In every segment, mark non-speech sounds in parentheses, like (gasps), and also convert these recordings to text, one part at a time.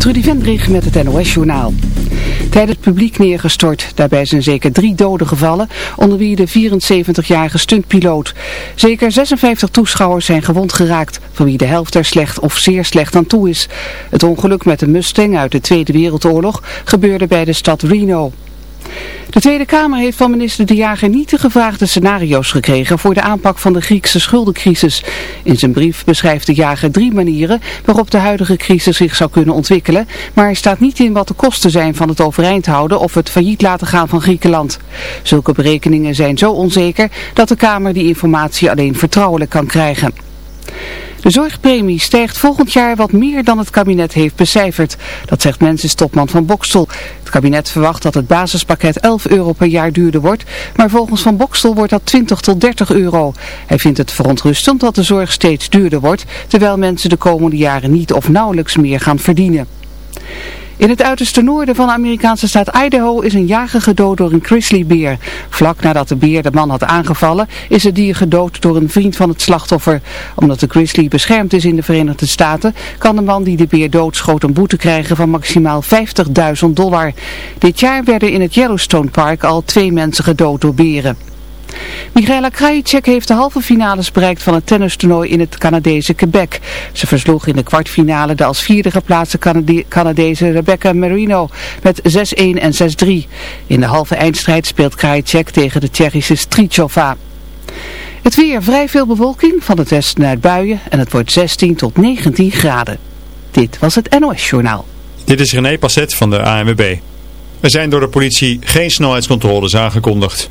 Trudy Vendrich met het NOS-journaal. Tijdens het publiek neergestort. Daarbij zijn zeker drie doden gevallen, onder wie de 74-jarige stuntpiloot. Zeker 56 toeschouwers zijn gewond geraakt, van wie de helft er slecht of zeer slecht aan toe is. Het ongeluk met de Mustang uit de Tweede Wereldoorlog gebeurde bij de stad Reno. De Tweede Kamer heeft van minister De Jager niet de gevraagde scenario's gekregen voor de aanpak van de Griekse schuldencrisis. In zijn brief beschrijft De Jager drie manieren waarop de huidige crisis zich zou kunnen ontwikkelen, maar er staat niet in wat de kosten zijn van het overeind houden of het failliet laten gaan van Griekenland. Zulke berekeningen zijn zo onzeker dat de Kamer die informatie alleen vertrouwelijk kan krijgen. De zorgpremie stijgt volgend jaar wat meer dan het kabinet heeft becijferd. Dat zegt Topman van Bokstel. Het kabinet verwacht dat het basispakket 11 euro per jaar duurder wordt. Maar volgens Van Bokstel wordt dat 20 tot 30 euro. Hij vindt het verontrustend dat de zorg steeds duurder wordt. Terwijl mensen de komende jaren niet of nauwelijks meer gaan verdienen. In het uiterste noorden van de Amerikaanse staat Idaho is een jager gedood door een grizzlybeer. Vlak nadat de beer de man had aangevallen is het dier gedood door een vriend van het slachtoffer. Omdat de grizzly beschermd is in de Verenigde Staten kan de man die de beer doodschoot een boete krijgen van maximaal 50.000 dollar. Dit jaar werden in het Yellowstone Park al twee mensen gedood door beren. Michaela Krajicek heeft de halve finales bereikt van het tennistoernooi in het Canadese Quebec. Ze versloeg in de kwartfinale de als vierde geplaatste Canade Canadese Rebecca Marino met 6-1 en 6-3. In de halve eindstrijd speelt Krajicek tegen de Tsjechische Strichova. Het weer, vrij veel bewolking, van het westen naar buien en het wordt 16 tot 19 graden. Dit was het NOS Journaal. Dit is René Passet van de ANWB. Er zijn door de politie geen snelheidscontroles aangekondigd.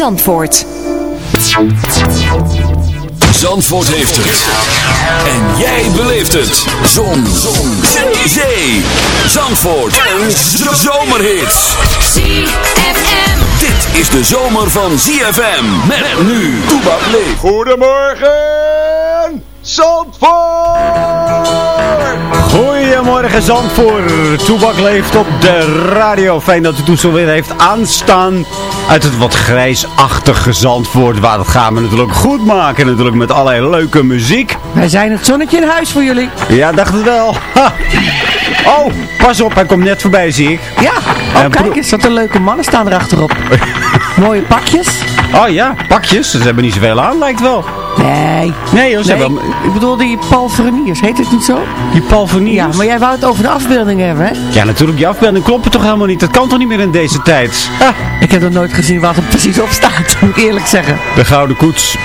Zandvoort. Zandvoort heeft het. En jij beleeft het. Zon. Zon. Zee. Zandvoort. En zomerhits. ZFM. Dit is de zomer van ZFM. Met nu. Toebak leeft. Goedemorgen, Zandvoort! Goedemorgen Zandvoort. Toebak leeft op de radio. Fijn dat u toestel weer heeft aanstaan. Uit het wat grijsachtige Zandvoort. Waar dat gaan we natuurlijk goed maken. Natuurlijk met allerlei leuke muziek. Wij zijn het zonnetje in huis voor jullie. Ja, dacht het wel. Ha. Oh, pas op. Hij komt net voorbij, zie ik. Ja, oh En kijk eens, wat een leuke mannen staan erachterop. (laughs) Mooie pakjes. Oh ja, pakjes. Ze hebben niet zoveel aan, lijkt wel. Nee. Nee, joh, ze Nee, hebben... ik bedoel die Paul Verniers, heet het niet zo? Die Paul Verniers. Ja, maar jij wou het over de afbeelding hebben, hè? Ja, natuurlijk. Die afbeelding klopt toch helemaal niet. Dat kan toch niet meer in deze tijd. Ah, Ik heb nog nooit gezien wat er precies op staat, (laughs) moet ik eerlijk zeggen. de Gouden Koets.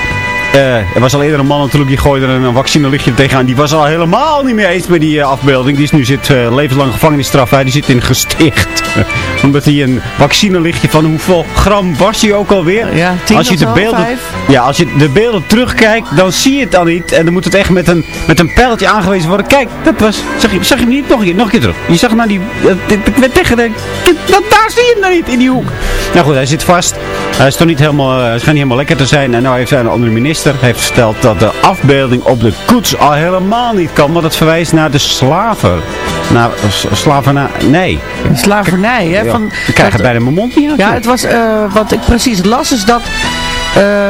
Eh, er was al eerder een man natuurlijk, die gooide er een vaccinelichtje tegenaan. Die was al helemaal niet meer eens met die eh, afbeelding. Die is nu zit uh, levenslang gevangenisstraf. Hij die zit in gesticht. (laughs) Omdat hij een vaccinelichtje van hoeveel gram was hij ook alweer? Ja, tien als je de beelden? Ja, als je de beelden terugkijkt, dan zie je het dan niet. En dan moet het echt met een, met een pijltje aangewezen worden. Kijk, dat was, zag je, zag je hem niet? Nog een keer, nog een keer terug. Je zag naar die, eh, ik werd tegen de, dat, daar zie je hem dan niet, in die hoek. Nou goed, hij zit vast. Hij is toch niet helemaal, eh, hij schijnt niet helemaal lekker te zijn. En nou heeft een andere minister heeft verteld dat de afbeelding op de koets al helemaal niet kan. Want het verwijst naar de slaven. Naar slavernij. Nee. Slavernij, hè? Ja, Van, ik krijg het bijna mijn mond niet uit. Ja, het was, eh, wat ik precies las is dat eh,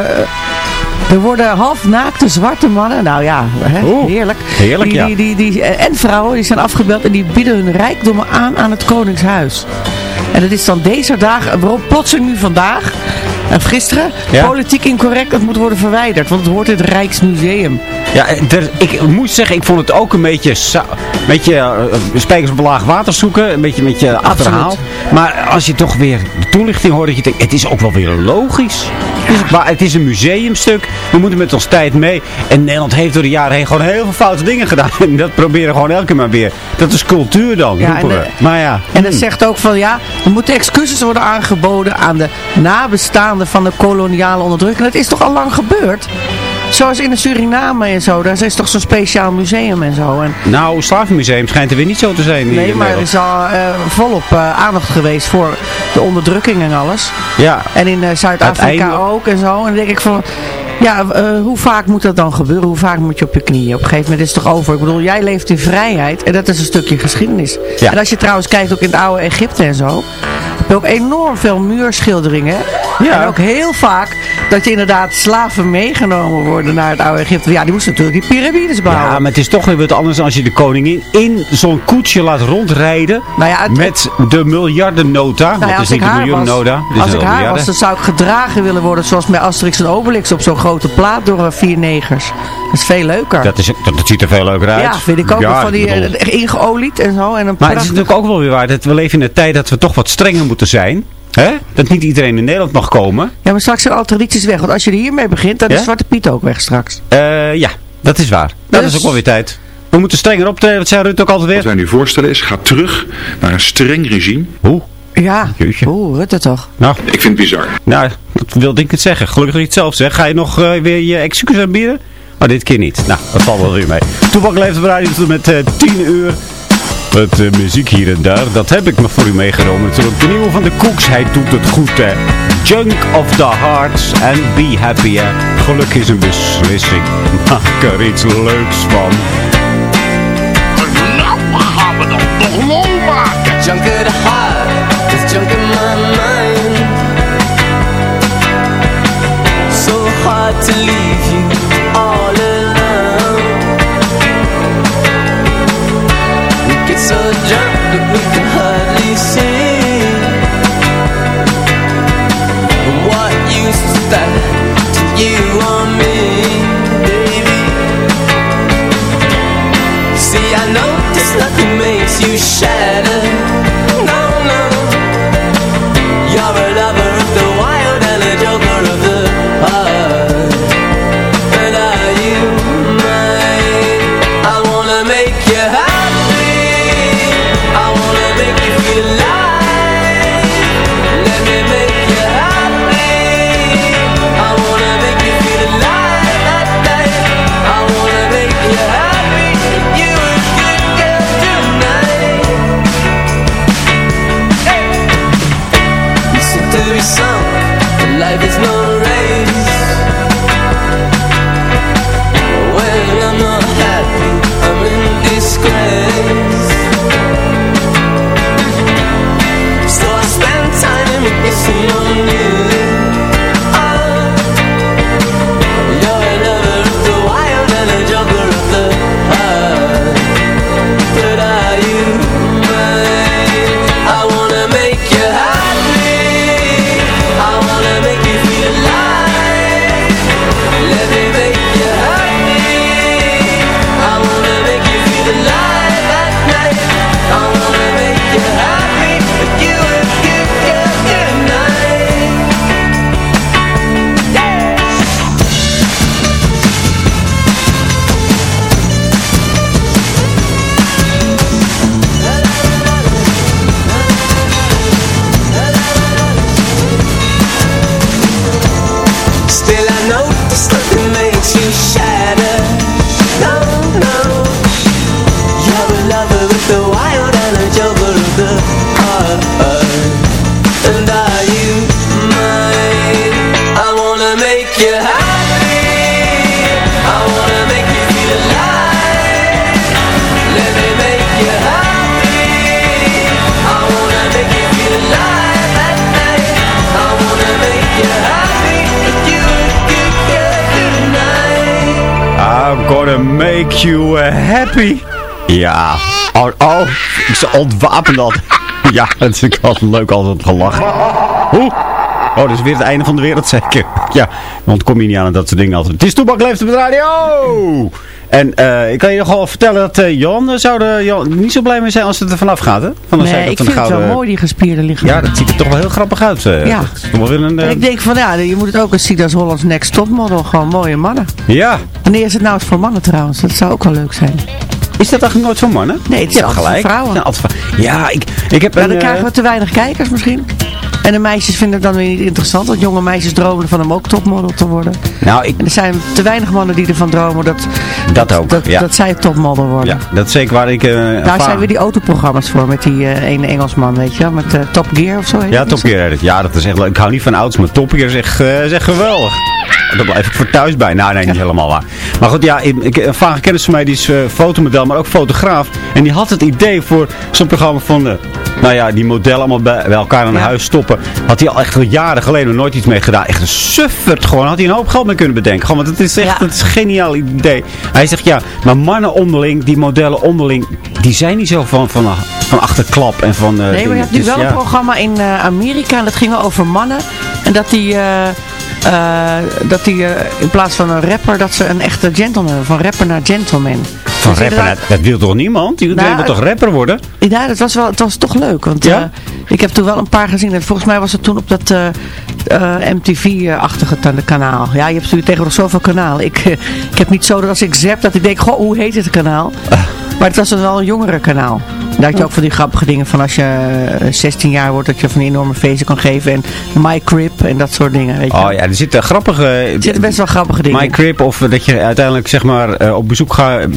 er worden halfnaakte zwarte mannen, nou ja, hè, Oeh, heerlijk. heerlijk, die, ja. Die, die, die, en vrouwen, die zijn afgebeeld en die bieden hun rijkdommen aan aan het Koningshuis. En dat is dan deze dagen, waarom plotseling nu vandaag, gisteren, Ja. politiek incorrect, het moet worden verwijderd, want het hoort in het Rijksmuseum. Ja, er- ik moet zeggen, ik vond het ook een beetje, een beetje eh, spijkers op laag water zoeken. Een beetje, een beetje achterhaald. Maar als je toch weer de toelichting hoort, dat je denkt, het is ook wel weer logisch. Het is, waar- het is een museumstuk. We moeten met ons tijd mee. En Nederland heeft door de jaren heen gewoon heel veel foute dingen gedaan. (laughs) En dat proberen we gewoon elke keer maar weer. Dat is cultuur dan, Ja, roepen en, we. Maar ja. En dat hmm. zegt ook van ja, er moeten excuses worden aangeboden aan de nabestaanden van de koloniale onderdrukking. Dat is toch al lang gebeurd? Zoals in de Suriname en zo, daar is toch zo'n speciaal museum en zo. En, Nou, Slavenmuseum schijnt er weer niet zo te zijn. nee, maar er is al eh, volop eh, aandacht geweest voor de onderdrukking en alles. Ja. En in eh, Zuid-Afrika ook en zo. En dan denk ik van, ja, eh, hoe vaak moet dat dan gebeuren? Hoe vaak moet je op je knieën? Op een gegeven moment is het toch over. Ik bedoel, jij leeft in vrijheid en dat is een stukje geschiedenis. Ja. En als je trouwens kijkt ook in het oude Egypte en zo, heb je ook enorm veel muurschilderingen. Ja. En ook heel vaak dat je inderdaad slaven meegenomen worden naar het oude Egypte. Ja, die moesten natuurlijk die piramides bouwen. Ja, maar het is toch weer wat anders als je de koningin in zo'n koetsje laat rondrijden. Nou ja, het- met de miljardennota. Nou ja, als is de haar was, als ik haar was, dan zou ik gedragen willen worden zoals bij Asterix en Obelix op zo'n grote plaat door vier negers. Dat is veel leuker. Dat, is, dat, dat ziet er veel leuker uit. ja, vind ik ook. Ja, van die bedoel- eh, ingeolied en zo. En een maar het is natuurlijk ook wel weer waar dat we leven in een tijd dat we toch wat strenger moeten zijn. Hè? Dat niet iedereen in Nederland mag komen. Ja, maar straks zijn alle tradities weg. Want als je er hiermee begint, dan Ja? is Zwarte Piet ook weg straks. Eh, ja, dat is waar. Dat Dus- is ook wel weer tijd. We moeten strenger optreden. Wat zei Rutte ook altijd Wat weer? wij nu voorstellen is, ga terug naar een streng regime. Hoe? Ja, oeh, Rutte toch. Nou, Ik vind het bizar. nou, wilde ik het zeggen. Gelukkig dat je het zelf zegt. Ga je nog eh, weer je excuses aanbieden? Maar dit keer niet. Nou, dat valt wel weer mee. Toepak leeft op de radio tot met eh 10 uur. Met eh, muziek hier en daar. Dat heb ik nog voor u meegenomen. Natuurlijk de nieuwe van de Koeks. Hij doet het goed, hè. Junk of the Hearts and Be Happy, hè. Geluk is een beslissing. (laughs) Maak er iets leuks van. Nou gaan we dan toch lol maken. Junk of the heart, there's junk in my mind. You all alone. We get so junk that we can hardly see. What use is that you want me, baby? See, I know this nothing makes you shatter. No, no. You're a lover life is not you uh, happy. Ja. Oh, oh. Ze ontwapen dat. Ja, dat is altijd leuk altijd gelachen. Oeh. Oh, dat is weer het einde van de wereld zeker. Ja, want kom je niet aan dat soort dingen altijd. Het is Toebak leeft op de radio! En eh, ik kan je nog wel vertellen dat uh, Jan uh, zou er Jan, niet zo blij mee zijn als het er vanaf gaat. Hè? Van nee, ik vind gouden... het wel mooi, die gespierde lichaam. Ja, dat ziet er toch wel heel grappig uit. ja. Wel een, ik denk van ja, je moet het ook eens zien als Hollands Next Topmodel. Gewoon mooie mannen. Ja. Wanneer is het nou eens voor mannen trouwens? Dat zou ook wel leuk zijn. Is dat eigenlijk nooit voor mannen? Nee, het is ja, gelijk. vrouwen. Ja, ik, ik heb ja, een, dan krijgen we te weinig kijkers misschien. En de meisjes vinden het dan weer niet interessant. Want jonge meisjes dromen van hem ook topmodel te worden. Nou, ik... En er zijn te weinig mannen die ervan dromen dat, dat, ook, dat, ja. dat zij topmodel worden. Ja, dat is zeker waar ik... Uh, Daar zijn weer die autoprogramma's voor met die uh, ene Engelsman, weet je Met uh, Top Gear of zo. Ja, Top Gear. Ja, dat is echt leuk. Ik hou niet van auto's, maar Top Gear is echt, is echt geweldig. Daar blijf ik voor thuis bij. Nou, nee, niet helemaal waar. Maar goed, ja, ik, een vage kennis van mij, die is uh, fotomodel, maar ook fotograaf. En die had het idee voor zo'n programma van, uh, nou ja, die modellen allemaal bij, bij elkaar in ja. huis stoppen. Had hij al echt jaren geleden nooit iets mee gedaan. Echt een suffert gewoon. Had hij een hoop geld mee kunnen bedenken. Gewoon, want het is echt ja. is een geniaal idee. Hij zegt, ja, maar mannen onderling, die modellen onderling, die zijn niet zo van, van, van achterklap en van... Uh, nee, maar je hebt nu dus, wel ja. een programma in Amerika en dat ging over mannen. En dat die... Uh, dat hij uh, in plaats van een rapper, dat ze een echte gentleman, van rapper naar gentleman. Van dus rapper naar, dat wil toch niemand? Die nou, wil toch rapper worden? Ja, dat was wel, het was toch leuk. Want ja? uh, ik heb toen wel een paar gezien. En volgens mij was het toen op dat MTV-achtige kanaal. Ja, je hebt natuurlijk tegenwoordig zoveel kanalen. Ik, ik heb niet zo dat als ik zap, dat ik denk, goh, hoe heet het kanaal? (laughs) Maar het was dan wel een jongere kanaal. Daar had je ook van die grappige dingen van als je 16 jaar wordt, dat je van die enorme feesten kan geven. En My Crib en dat soort dingen. Weet je. Oh ja, er zitten grappige... Er zitten best wel grappige dingen. My Crib of dat je uiteindelijk zeg maar uh, op bezoek gaat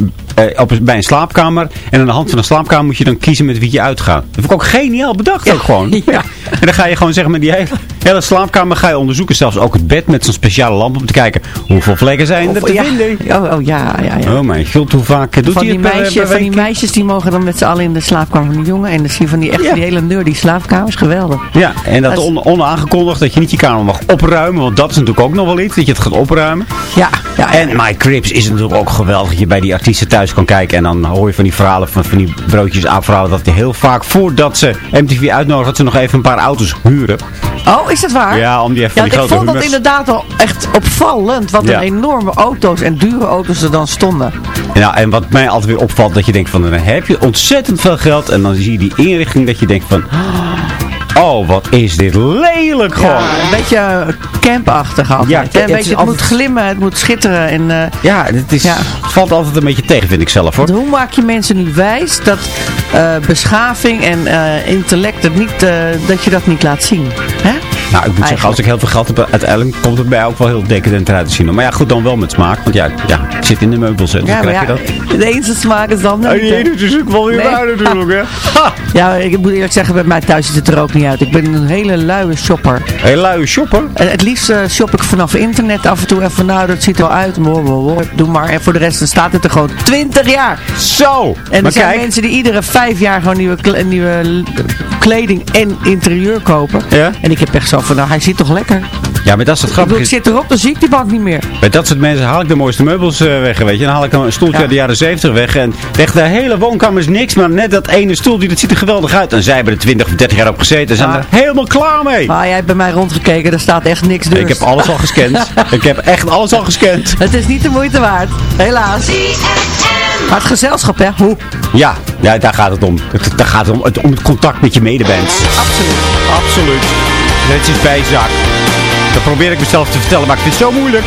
op, bij een slaapkamer. En aan de hand van de slaapkamer moet je dan kiezen met wie je uitgaat. Dat vind ik ook geniaal bedacht ja. ook gewoon. (laughs) Ja. En dan ga je gewoon zeggen met die hele, hele slaapkamer ga je onderzoeken. Zelfs ook het bed met zo'n speciale lamp om te kijken hoeveel vlekken zijn er te ja. vinden. Oh, oh ja, ja, ja. Oh mijn god, hoe vaak doet van hij die het meisje, per, per Van die meisjes die mogen dan met z'n allen in de slaapkamer van die jongen. En dan zie je van die, echt, die hele nerdy slaapkamers. Geweldig. Ja, en dat Dat is- on, onaangekondigd dat je niet je kamer mag opruimen. Want dat is natuurlijk ook nog wel iets, dat je het gaat opruimen. Ja, ja. En My Cribs is natuurlijk ook geweldig dat je bij die artiesten thuis kan kijken. En dan hoor je van die verhalen, van, van die broodjes aapverhalen, dat die heel vaak voordat ze MTV uitnodigen, dat ze nog even een paar auto's huren. Oh, is dat waar? Ja, om die even Ja, die ik grote vond dat inderdaad al echt opvallend. Wat Ja. een enorme auto's en dure auto's er dan stonden. Ja, en wat mij altijd weer opvalt, dat je denkt van, dan heb je ontzettend veel geld. En dan zie je die inrichting dat je denkt van, oh, wat is dit lelijk gewoon. Ja, een beetje eh, campachtig altijd. Ja, het een beetje, het altijd- moet glimmen, het moet schitteren. En, eh, Ja, het, is, Ja. het valt altijd een beetje tegen, vind ik zelf hoor. hoe maak je mensen nu wijs dat eh, beschaving en intellect het niet, dat je dat niet laat zien? Hè? Nou, ik moet zeggen, als ik heel veel geld heb, uiteindelijk komt het bij ook wel heel decadent eruit te zien. Maar ja, goed, dan wel met smaak. Want ja, ja ik zit in de meubels, hè, dus Ja, krijg je dat. de ene smaak is dan niet. jee, dat is ook wel weer Nee. waar natuurlijk, hè. (laughs) Ha! Ja, ik moet eerlijk zeggen, bij mij thuis ziet het er ook niet uit. Ik ben een hele luie shopper. Een luie shopper. En het liefst eh, shop ik vanaf internet af en toe even, nou dat ziet er wel uit, Wow, wow, wow. doe maar. En voor de rest dan staat het er gewoon 20 jaar. Zo! En er zijn kijk, mensen die iedere vijf jaar gewoon nieuwe, kle- nieuwe kleding en interieur kopen. Ja? En ik heb echt zo van, nou hij zit toch lekker. ja, maar dat is het Ik bedoel, grappige. ik zit erop, dan zie ik die bank niet meer. Bij dat soort mensen haal ik de mooiste meubels eh, weg, weet je. Dan haal ik een stoeltje Ja. uit de jaren 70 weg. En weg de hele woonkamer is niks, maar net dat ene stoeltje, dat ziet er geweldig uit. En zij hebben er 20 of 30 jaar op gezeten en zijn Ja. er helemaal klaar mee. Maar jij hebt bij mij rondgekeken, er staat echt niks dus. Ik heb alles al gescand. (laughs) ik heb echt alles al gescand. Het is niet de moeite waard, helaas. Maar het gezelschap, hè? Hoe? Ja, ja daar gaat het om. Het, daar gaat het om, het, om het contact met je medemens. Absoluut. Absoluut. Het is bijzaak. Dat probeer ik mezelf te vertellen, maar ik vind het zo moeilijk.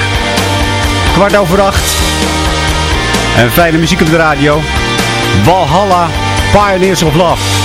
Kwart over acht. En fijne muziek op de radio. Valhalla, Pioneers of Love.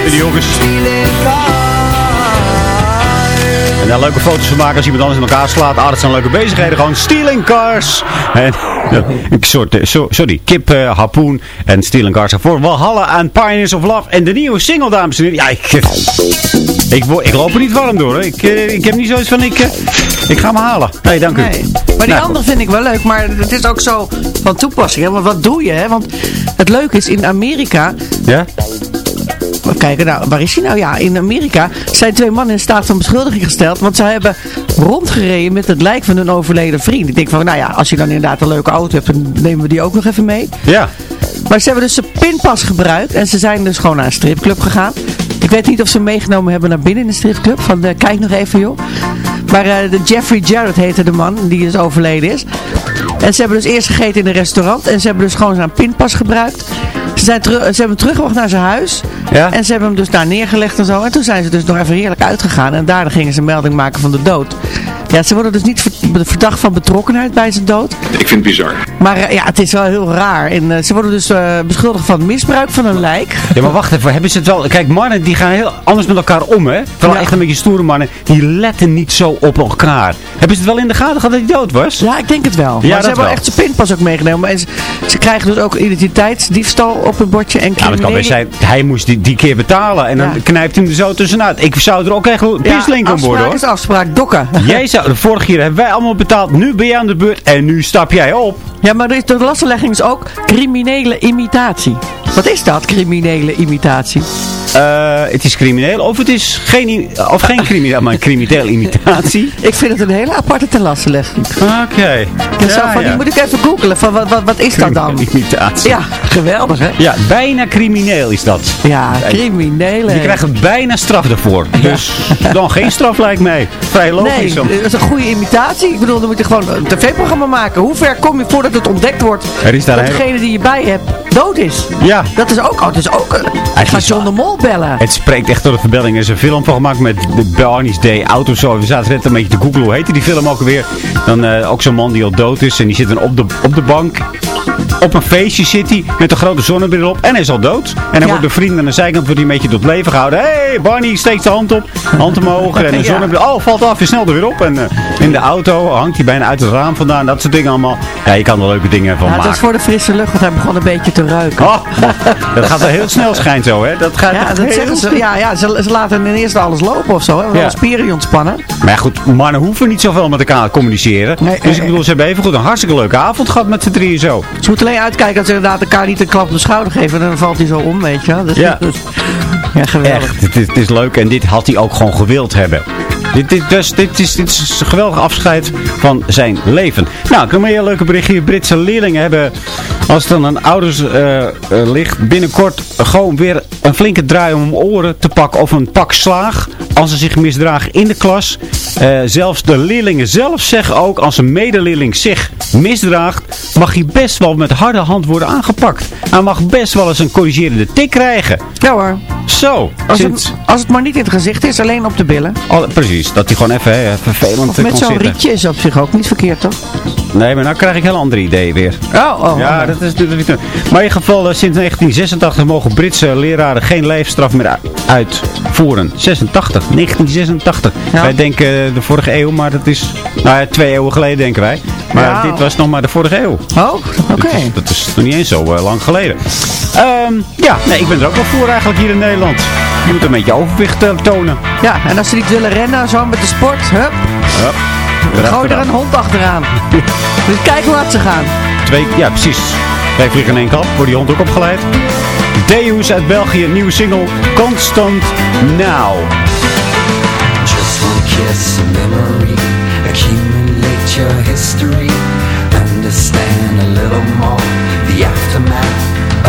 Met die jongens. En daar leuke foto's van maken als iemand anders in elkaar slaat. Ah, dat zijn leuke bezigheden. Gewoon stealing cars. En soort, (laughs) eh, so- sorry, kip, eh, harpoen en stealing cars. Voor Walhalla aan Pioneers of Love. En de nieuwe single, dames en heren. Ja, ik, eh, ik, ik loop er niet warm door. Ik, eh, ik heb niet zoiets van, ik, eh, ik ga me halen. Nee, dank u. Nee. Maar die Nou, andere vind ik wel leuk. Maar het is ook zo van toepassing. Hè? Want wat doe je? Hè? Want het leuke is, in Amerika... Ja? Even kijken, nou, waar is hij nou? Ja, in Amerika zijn twee mannen in staat van beschuldiging gesteld. Want ze hebben rondgereden met het lijk van hun overleden vriend. Ik denk van, nou ja, als je dan inderdaad een leuke auto hebt, dan nemen we die ook nog even mee. Ja. Maar ze hebben dus een pinpas gebruikt. En ze zijn dus gewoon naar een stripclub gegaan. Ik weet niet of ze hem meegenomen hebben naar binnen in de stripclub. Van, eh, kijk nog even joh. Maar eh, de Jeffrey Jarrett heette de man die dus overleden is. En ze hebben dus eerst gegeten in een restaurant. En ze hebben dus gewoon zijn pinpas gebruikt. Ze, zijn teru- ze hebben hem teruggebracht naar zijn huis. Ja? En ze hebben hem dus daar neergelegd en zo. En toen zijn ze dus nog even heerlijk uitgegaan. En daarna gingen ze melding maken van de dood. Ja, ze worden dus niet ver- verdacht van betrokkenheid bij zijn dood. Ik vind het bizar. Maar eh, ja, het is wel heel raar. En eh, ze worden dus eh, beschuldigd van misbruik van een lijk. Ja, maar wacht even. Hebben ze het wel... Kijk, mannen die gaan heel anders met elkaar om, hè? Vooral Ja. echt een beetje stoere mannen. Die letten niet zo op elkaar. Hebben ze het wel in de gaten gehad dat hij dood was? Ja, ik denk het wel. Ja, maar dat ze hebben wel. echt zijn pinpas ook meegenomen. En ze, ze krijgen dus ook identiteitsdiefstal op hun bordje. En Ja, maar het kan best criminele- zijn, hij moest die, die keer betalen en dan Ja. knijpt hij hem er zo tussenuit. Ik zou er ook echt een om worden afspraak hoor. is afspraak, dokken. Jij vorige keer hebben wij allemaal betaald, nu ben je aan de beurt en nu stap jij op. Ja, maar is- de lastenlegging is ook criminele imitatie. Wat is dat, criminele imitatie? Eh, het is crimineel of het is geen, of geen crimineel, maar een crimineel imitatie. (laughs) Ik vind het een hele aparte ten lastenlegging. Oké. Ja, zo van, Die moet ik even googelen. Van, wat, wat, wat is dat dan? Imitatie. Ja, geweldig hè? Ja, bijna crimineel is dat. Ja, criminele. Je krijgt bijna straf ervoor. Dus dan geen straf lijkt mij. Vrij logisch. Nee, is een goede imitatie. Ik bedoel, dan moet je gewoon een tv-programma maken. Hoe ver kom je voordat het ontdekt wordt Er is daar dat degene die je bij hebt dood is? Ja. Dat is ook, oh, dat is ook een... Ik ga is John de Mol bellen. Het spreekt echt door de verbeelding. Er is een film van gemaakt met de Barney's Day Auto zo. We zaten net een beetje te googlen. Hoe heette die film ook alweer? Dan eh, ook zo'n man die al dood is. En die zit dan op de, op de bank. Op een feestje zit hij met een grote zonnebril op. En hij is al dood. En dan Ja. wordt de vriend aan de zijkant wordt hij een beetje tot leven gehouden. Hé, hey, Barney steekt de hand op. Hand omhoog. En de (laughs) zonnebril. Oh, valt af. Je snel er weer op. En eh, in de auto hangt hij bijna uit het raam vandaan. Dat soort dingen allemaal. Ja, je kan er leuke dingen van Ja, maken. dat is voor de frisse lucht, want hij begon een beetje te ruiken. Oh, (laughs) dat gaat wel heel snel schijnt zo, hè? Dat gaat ja, dat zeggen ze. Ja, ja ze, ze laten in eerste alles lopen of zo. Hè? Ja. spieren ontspannen. Maar goed, mannen hoeven niet zoveel met elkaar te communiceren. Nee, dus ik bedoel, ze hebben even goed een hartstikke leuke avond gehad met z'n drieën zo. Ze moeten uitkijken dat ze inderdaad elkaar niet een klap op de schouder geven. En dan valt hij zo om, weet je. Dus, Ja. dus- ja, geweldig. Echt, het is, het is leuk en dit had hij ook gewoon gewild hebben. Dit, dit, dus, dit, is, dit is een geweldig afscheid van zijn leven. Nou, ik heb een heel leuke bericht hier. Britse leerlingen hebben, als het dan aan ouders eh, eh, ligt, binnenkort gewoon weer een flinke draai om oren te pakken of een pak slaag. Als ze zich misdragen in de klas. Eh, zelfs de leerlingen zelf zeggen ook, als een medeleerling zich misdraagt, mag hij best wel met harde hand worden aangepakt. Hij mag best wel eens een corrigerende tik krijgen. Ja hoor. Zo, Als sinds- het, als het maar niet in het gezicht is, alleen op de billen. Oh, precies, dat hij gewoon even hè, vervelend Of met zo'n rietje is op zich ook niet verkeerd, toch? Nee, maar nou krijg ik heel andere ideeën weer. Oh, oh. Ja, oh. dat is natuurlijk niet... Maar in ieder geval, eh, sinds 1986 mogen Britse leraren geen lijfstraf meer uitvoeren. 86, 1986. Ja. Wij denken eh, de vorige eeuw, maar dat is... Nou ja, twee eeuwen geleden denken wij. Maar Ja. dit was nog maar de vorige eeuw. Oh, oké. Dat, is, dat is nog niet eens zo eh, lang geleden. Ehm, ja, nee, ik ben er ook wel voor eigenlijk hier in Nederland. Je moet een beetje overwicht tonen. Ja, en als ze niet willen rennen, zo met de sport, hup, Ja. Gooi er een hond achteraan. (laughs) Dus kijk hoe hard ze gaan. Twee, ja, precies. Twee vliegen in één klap. Wordt die hond ook opgeleid. Deus uit België, nieuwe single Constant Now. Just one kiss, a memory. Accumulate your history. Understand a little more. The aftermath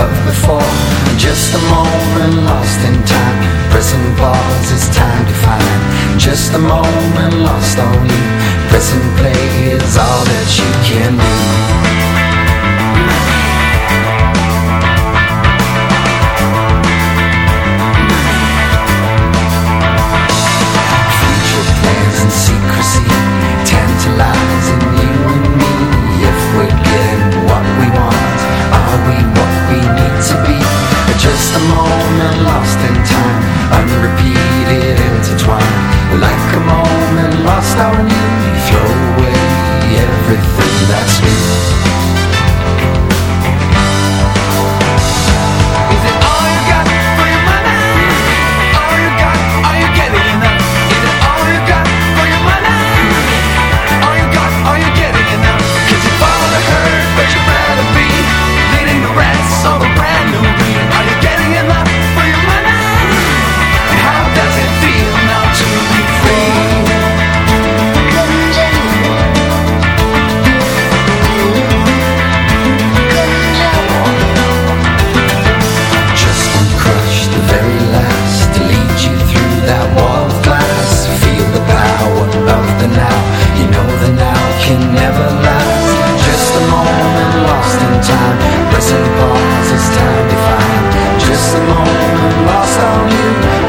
of before. Just a moment lost in time. Present pause is time to find. Just a moment lost on you. Present play is all that you can do. Future plans and secrecy Tantalizing you and me If we're what we want Are we what we need to be Just a moment lost in time intertwined Like a lost on you You throw away everything that's new Feel the power of the now. You know the now can never last. Just a moment lost in time. Present pause is time defined Just a moment lost on you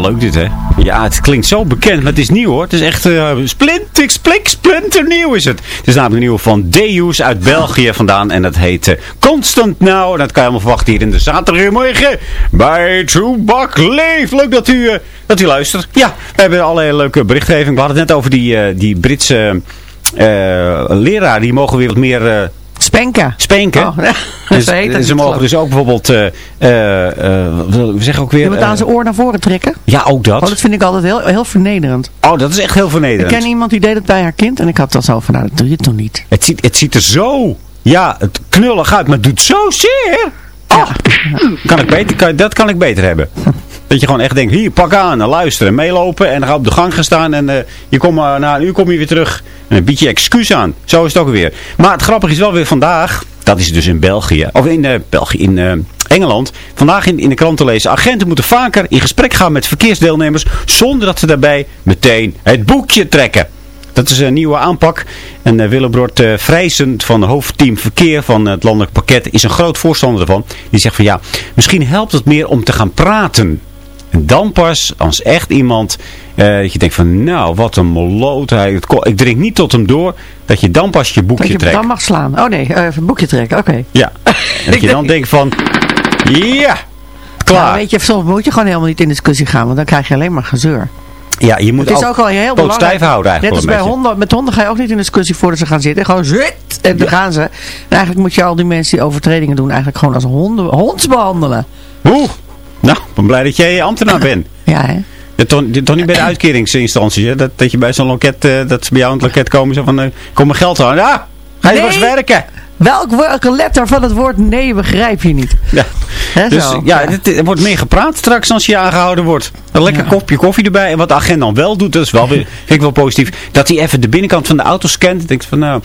Leuk dit hè. Ja, het klinkt zo bekend, maar het is nieuw hoor. Het is echt uh, splinter, splik, splinternieuw is het. Het is namelijk nieuw van Deus uit België vandaan. En dat heet eh, Constant Now. En dat kan je allemaal verwachten hier in de zaterdagmorgen bij Toebak Leef. Leuk dat u, eh, dat u luistert. Ja, we hebben allerlei leuke berichtgeving. We hadden het net over die, eh, die Britse eh, leraar. Die mogen weer wat meer... eh, Spenken. Spenken. Oh, (laughs) ja. Dus, dat ze mogen ik. dus ook bijvoorbeeld, eh eh, eh, we zeggen ook weer... Je moet aan zijn oor naar voren trekken. ja, ook dat. Oh, dat vind ik altijd heel, heel vernederend. Oh, dat is echt heel Ik vernederend. ken iemand die deed het bij haar kind en ik had dat zo van, nou dat doe je toch niet. Het ziet, het ziet er zo, ja, het knullig uit, maar het doet zo zeer. Oh, kan ik beter, kan, dat kan ik beter hebben. (laughs) Dat je gewoon echt denkt, hier, pak aan en luisteren en meelopen. En dan ga op de gang gaan staan en eh, je kom, eh, na een uur kom je weer terug. En bied je excuus aan. Zo is het ook weer. Maar het grappige is wel weer vandaag, dat is dus in België, of in eh, België, in eh, Engeland. Vandaag in, de krant te lezen, agenten moeten vaker in gesprek gaan met verkeersdeelnemers. Zonder dat ze daarbij meteen het boekje trekken. Dat is een nieuwe aanpak. En uh, uh, Vrijzen van hoofdteam verkeer van het landelijk pakket is een groot voorstander ervan. Die zegt van ja, misschien helpt het meer om te gaan praten. En dan pas, als echt iemand, eh, dat je denkt van, nou, wat een moloot. Hij, ik drink niet tot hem door, dat je dan pas je boekje Dat je trekt. dan mag slaan. Oh nee, eh, even boekje trekken, oké. Ja. (laughs) En dat je dan denkt van, ja, klaar. Nou, weet je, soms moet je gewoon helemaal niet in discussie gaan, want dan krijg je alleen maar gezeur. ja, je moet Het is ook wel heel belangrijk. stijf houden Net eigenlijk als wel bij beetje. honden. Met honden ga je ook niet in discussie voordat ze gaan zitten. Gewoon zit. En dan gaan ze. En eigenlijk moet je al die mensen die overtredingen doen eigenlijk gewoon als honden, honds behandelen. Oeh, nou, ik ben blij dat jij ambtenaar bent. (laughs) Ja, hè? Ja, toch, toch niet bij de (clears throat) uitkeringsinstanties, hè? Dat, dat je bij zo'n loket, eh, dat ze bij jou aan het loket komen, zo van, eh, kom mijn geld aan. Ja, ga je Nee. eens werken. Welk, welke letter van het woord nee begrijp je niet? Ja. Dus zo. ja, het- er wordt meer gepraat straks als je aangehouden wordt. Een lekker kopje koffie erbij. En wat de agent dan wel doet, dat is wel weer, (laughs) vind ik wel positief. Dat hij even de binnenkant van de auto scant. Denkt van nou,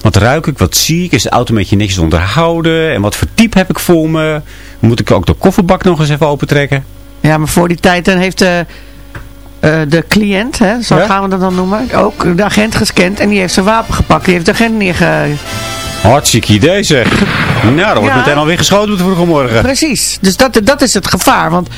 wat ruik ik, wat zie ik? Is de auto een beetje netjes onderhouden? En wat voor type heb ik voor me? Moet ik ook de kofferbak nog eens even opentrekken? Ja, maar voor die tijd dan heeft de, eh, de cliënt, hè, zo Ja? gaan we dat dan noemen, ook de agent gescand en die heeft zijn wapen gepakt. Die heeft de agent neerge... Hartstikke idee zeg. Nou, dan wordt Ja. meteen alweer geschoten op de vroege morgen. Precies, dus dat, dat is het gevaar, want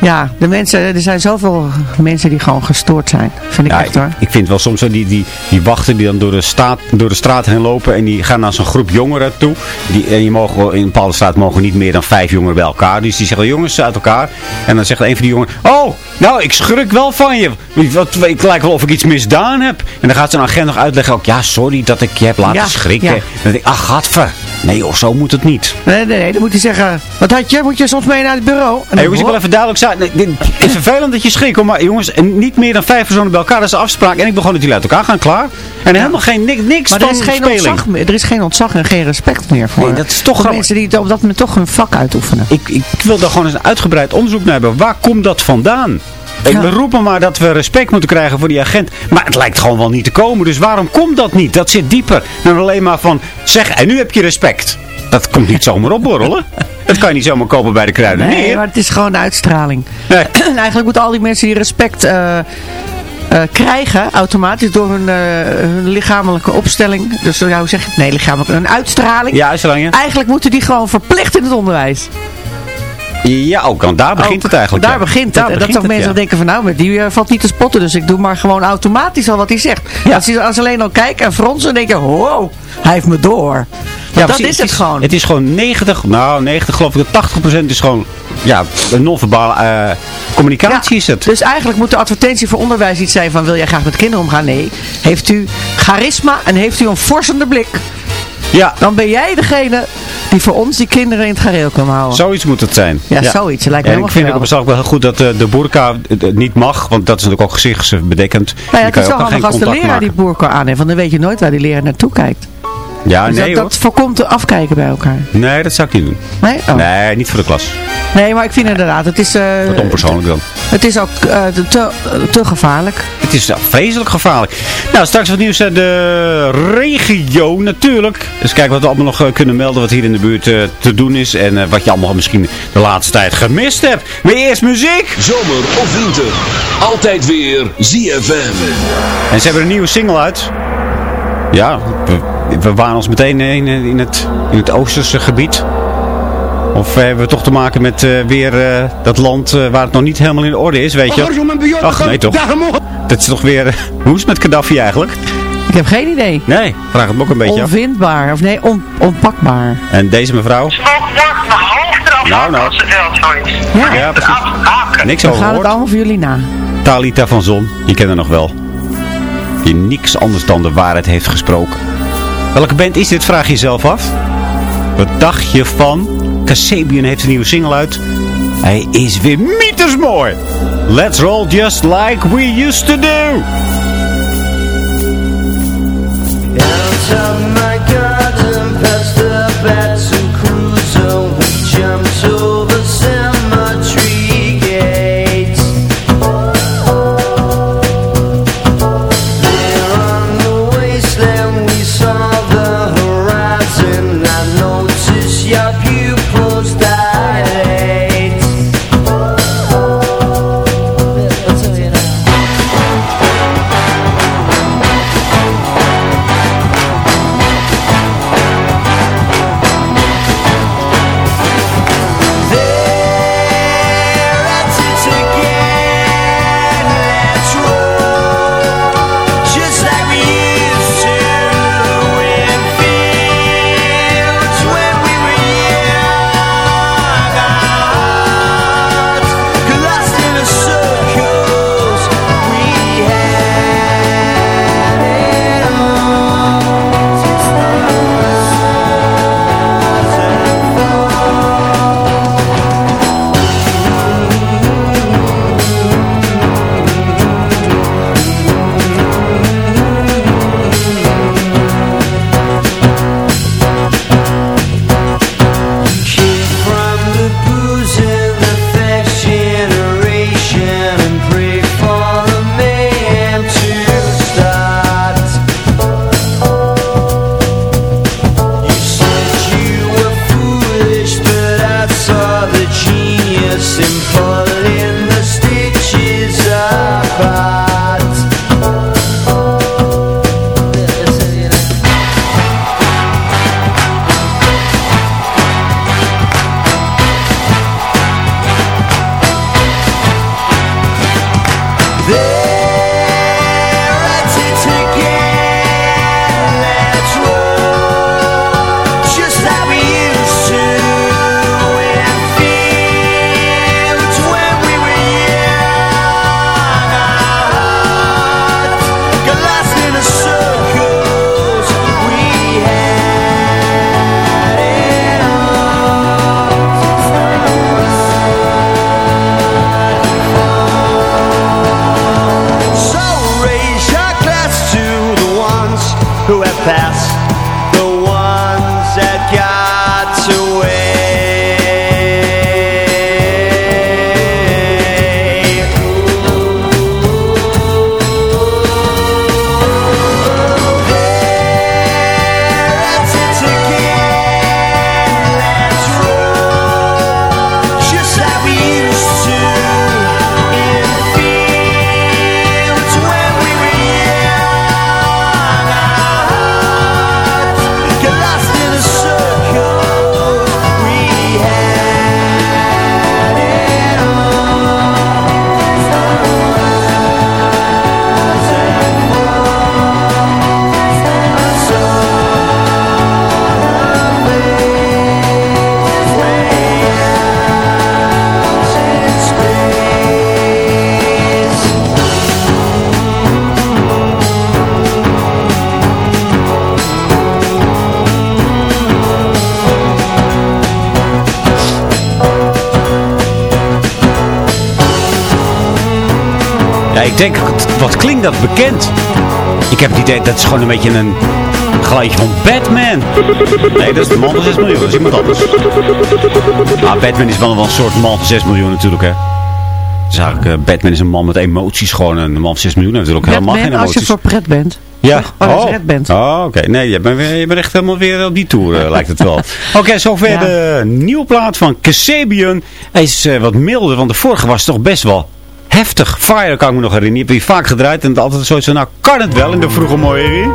ja, de mensen, er zijn zoveel mensen die gewoon gestoord zijn, vind ik Ja, echt hoor. ik vind wel soms zo die, die, die wachten die dan door de, staat, door de straat heen lopen en die gaan naar zo'n groep jongeren toe. Die, en die mogen, in een bepaalde straat mogen niet meer dan vijf jongeren bij elkaar. Dus die zeggen jongens uit elkaar. En dan zegt een van die jongeren, oh, nou ik schrik wel van je. Wat, ik lijkt wel of ik iets misdaan heb. En dan gaat zo'n agent nog uitleggen ook, ja sorry dat ik je heb laten Ja, schrikken. ja. En dan denk ik, ach gadver. Nee of zo moet het niet. Nee, nee, nee, dan moet hij zeggen, wat had je? Moet je soms mee naar het bureau? En Hey, jongens, ik wil even duidelijk dit is vervelend dat je schrikt. hoor, Maar jongens, en niet meer dan vijf personen bij elkaar. Dat is de afspraak. En ik wil gewoon dat jullie uit elkaar gaan. Klaar. En helemaal geen, niks, niks maar van er is, geen speling. ontzag er is geen ontzag en geen respect meer voor, Nee, dat is toch mensen die het op dat moment toch hun vak uitoefenen. Ik, ik wil daar gewoon eens een uitgebreid onderzoek naar hebben. Waar komt dat vandaan? Ik Ja. we roepen maar dat we respect moeten krijgen voor die agent. Maar het lijkt gewoon wel niet te komen. Dus waarom komt dat niet? Dat zit dieper dan alleen maar van... Zeg, en nu heb je respect. Dat komt niet zomaar opborrelen. (laughs) Dat kan je niet zomaar kopen bij de kruidenier. Nee, maar het is gewoon de uitstraling. Nee. En (clears throat) eigenlijk moeten al die mensen die respect eh, eh, krijgen, automatisch door hun, eh, hun lichamelijke opstelling. Dus hoe zeg je het? Nee, lichamelijk. Een uitstraling. Ja, je... Eigenlijk moeten die gewoon verplicht in het onderwijs. Ja, ook. Want daar begint Ook. het eigenlijk. Daar ja. begint Daar het. En dat toch mensen ja. denken van nou, met die valt niet te spotten. Dus ik doe maar gewoon automatisch al wat hij zegt. Als, hij, als ze alleen al kijken en fronsen, dan denk je, wow, hij heeft me door. Ja, dat precies. is het gewoon. Het is gewoon 90, nou 90 geloof ik, 80% is gewoon, ja, een non-verbale eh, communicatie is het. Dus eigenlijk moet de advertentie voor onderwijs iets zijn van wil jij graag met kinderen omgaan? Nee. Heeft u charisma en heeft u een forsende blik? Ja, Dan ben jij degene die voor ons die kinderen in het gareel kan houden. zoiets moet het zijn. Ja, zoiets. Lijkt me En ik vind het op zichzelf wel heel goed dat eh, de burka eh, niet mag, want dat is natuurlijk ook gezichtsbedekkend. Nou ja, het is wel handig als de leraar die maken. boerka aan heeft. Want dan weet je nooit waar die leraar naartoe kijkt. Ja, Dus nee dat, hoor. dat voorkomt de afkijken bij elkaar. Nee, dat zou ik niet doen. Nee? Oh. Nee, niet voor de klas. Nee, maar ik vind inderdaad, het is, eh, Wat onpersoonlijk dan. het is ook eh, te, te gevaarlijk. Het is vreselijk gevaarlijk. Nou, straks wat nieuws uit de regio natuurlijk. Dus kijken wat we allemaal nog eh, kunnen melden wat hier in de buurt eh, te doen is. En eh, wat je allemaal misschien de laatste tijd gemist hebt. Maar eerst muziek. Zomer of winter, altijd weer ZFM. En ze hebben een nieuwe single uit. Ja, we, we waren ons meteen in, in, het, in het oosterse gebied. Of hebben we toch te maken met eh, weer eh, dat land eh, waar het nog niet helemaal in orde is, weet je? Ach, nee toch? Dat is toch weer... eh, hoe is het met Gaddafi eigenlijk? Ik heb geen idee. Nee, vraag het me ook een beetje af. Onvindbaar. Of nee, on, onpakbaar. En deze mevrouw? Nou, nou. Ja, Ja, precies. Niks we over gaan het allemaal voor jullie na. Talita van Zon, je kent haar nog wel. Die niks anders dan de waarheid heeft gesproken. Welke band is dit, vraag je jezelf af. Wat dacht je van? Kasabian heeft een nieuwe single uit. Hij is weer mieters mooi. Let's roll just like we used to do. Denk, wat klinkt dat bekend? Ik heb het idee, dat is gewoon een beetje een geluidje van Batman. Nee, dat is de man van 6 miljoen, dat is iemand anders. Maar Batman is wel wel een soort man van 6 miljoen natuurlijk, hè. Dus eigenlijk, eh, Batman is een man met emoties, gewoon een man van 6 miljoen heeft natuurlijk helemaal geen Batman, als je emoties. voor pret bent. Ja. Oh, als je red bent. Oh, oké. Nee, je bent, weer- je bent echt helemaal weer op die tour, eh, lijkt het wel. (laughs) Oké, zover Ja. de nieuwe plaat van Kasabian. Hij is eh, wat milder, want de vorige was toch best wel heftig. Fire kan ik me nog herinneren. Die heb je vaak gedraaid en het altijd zoiets van, nou kan het wel in de vroege mooie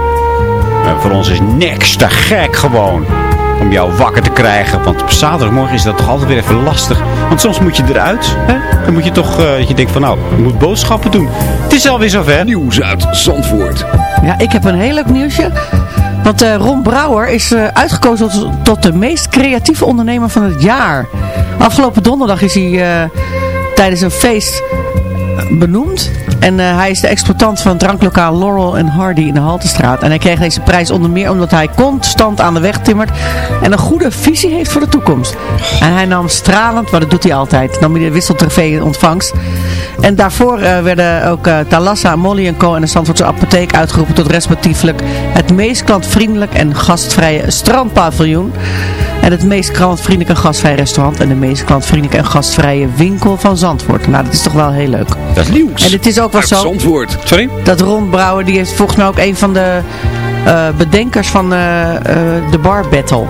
Maar voor ons is niks te gek gewoon. Om jou wakker te krijgen. Want op zaterdagmorgen is dat toch altijd weer even lastig. Want soms moet je eruit. Hè? Dan moet je toch, eh, dat je denkt van nou, ik moet boodschappen doen. Het is alweer zover. Nieuws uit Zandvoort. Ja, ik heb een heel leuk nieuwsje. Want eh, Ron Brouwer is eh, uitgekozen tot, tot de meest creatieve ondernemer van het jaar. Afgelopen donderdag is hij eh, tijdens een feest benoemd. En eh, hij is de exploitant van dranklokaal Laurel and Hardy in de Haltestraat. En hij kreeg deze prijs onder meer omdat hij constant aan de weg timmert. En een goede visie heeft voor de toekomst. En hij nam stralend, maar dat doet hij altijd, nam hij de wisseltrofee in ontvangst. En daarvoor eh, werden ook eh, Thalassa, Molly Co. en de Zandvoortse Apotheek uitgeroepen tot respectievelijk het meest klantvriendelijk en gastvrije strandpaviljoen. En het meest klantvriendelijke en gastvrije restaurant en de meest klantvriendelijke en gastvrije winkel van Zandvoort. Nou, dat is toch wel heel leuk. Dat is nieuws. En het is ook wel zo Zandvoort. Sorry? dat Ron Brouwer, die is volgens mij ook een van de eh, bedenkers van eh, eh, de Bar Battle.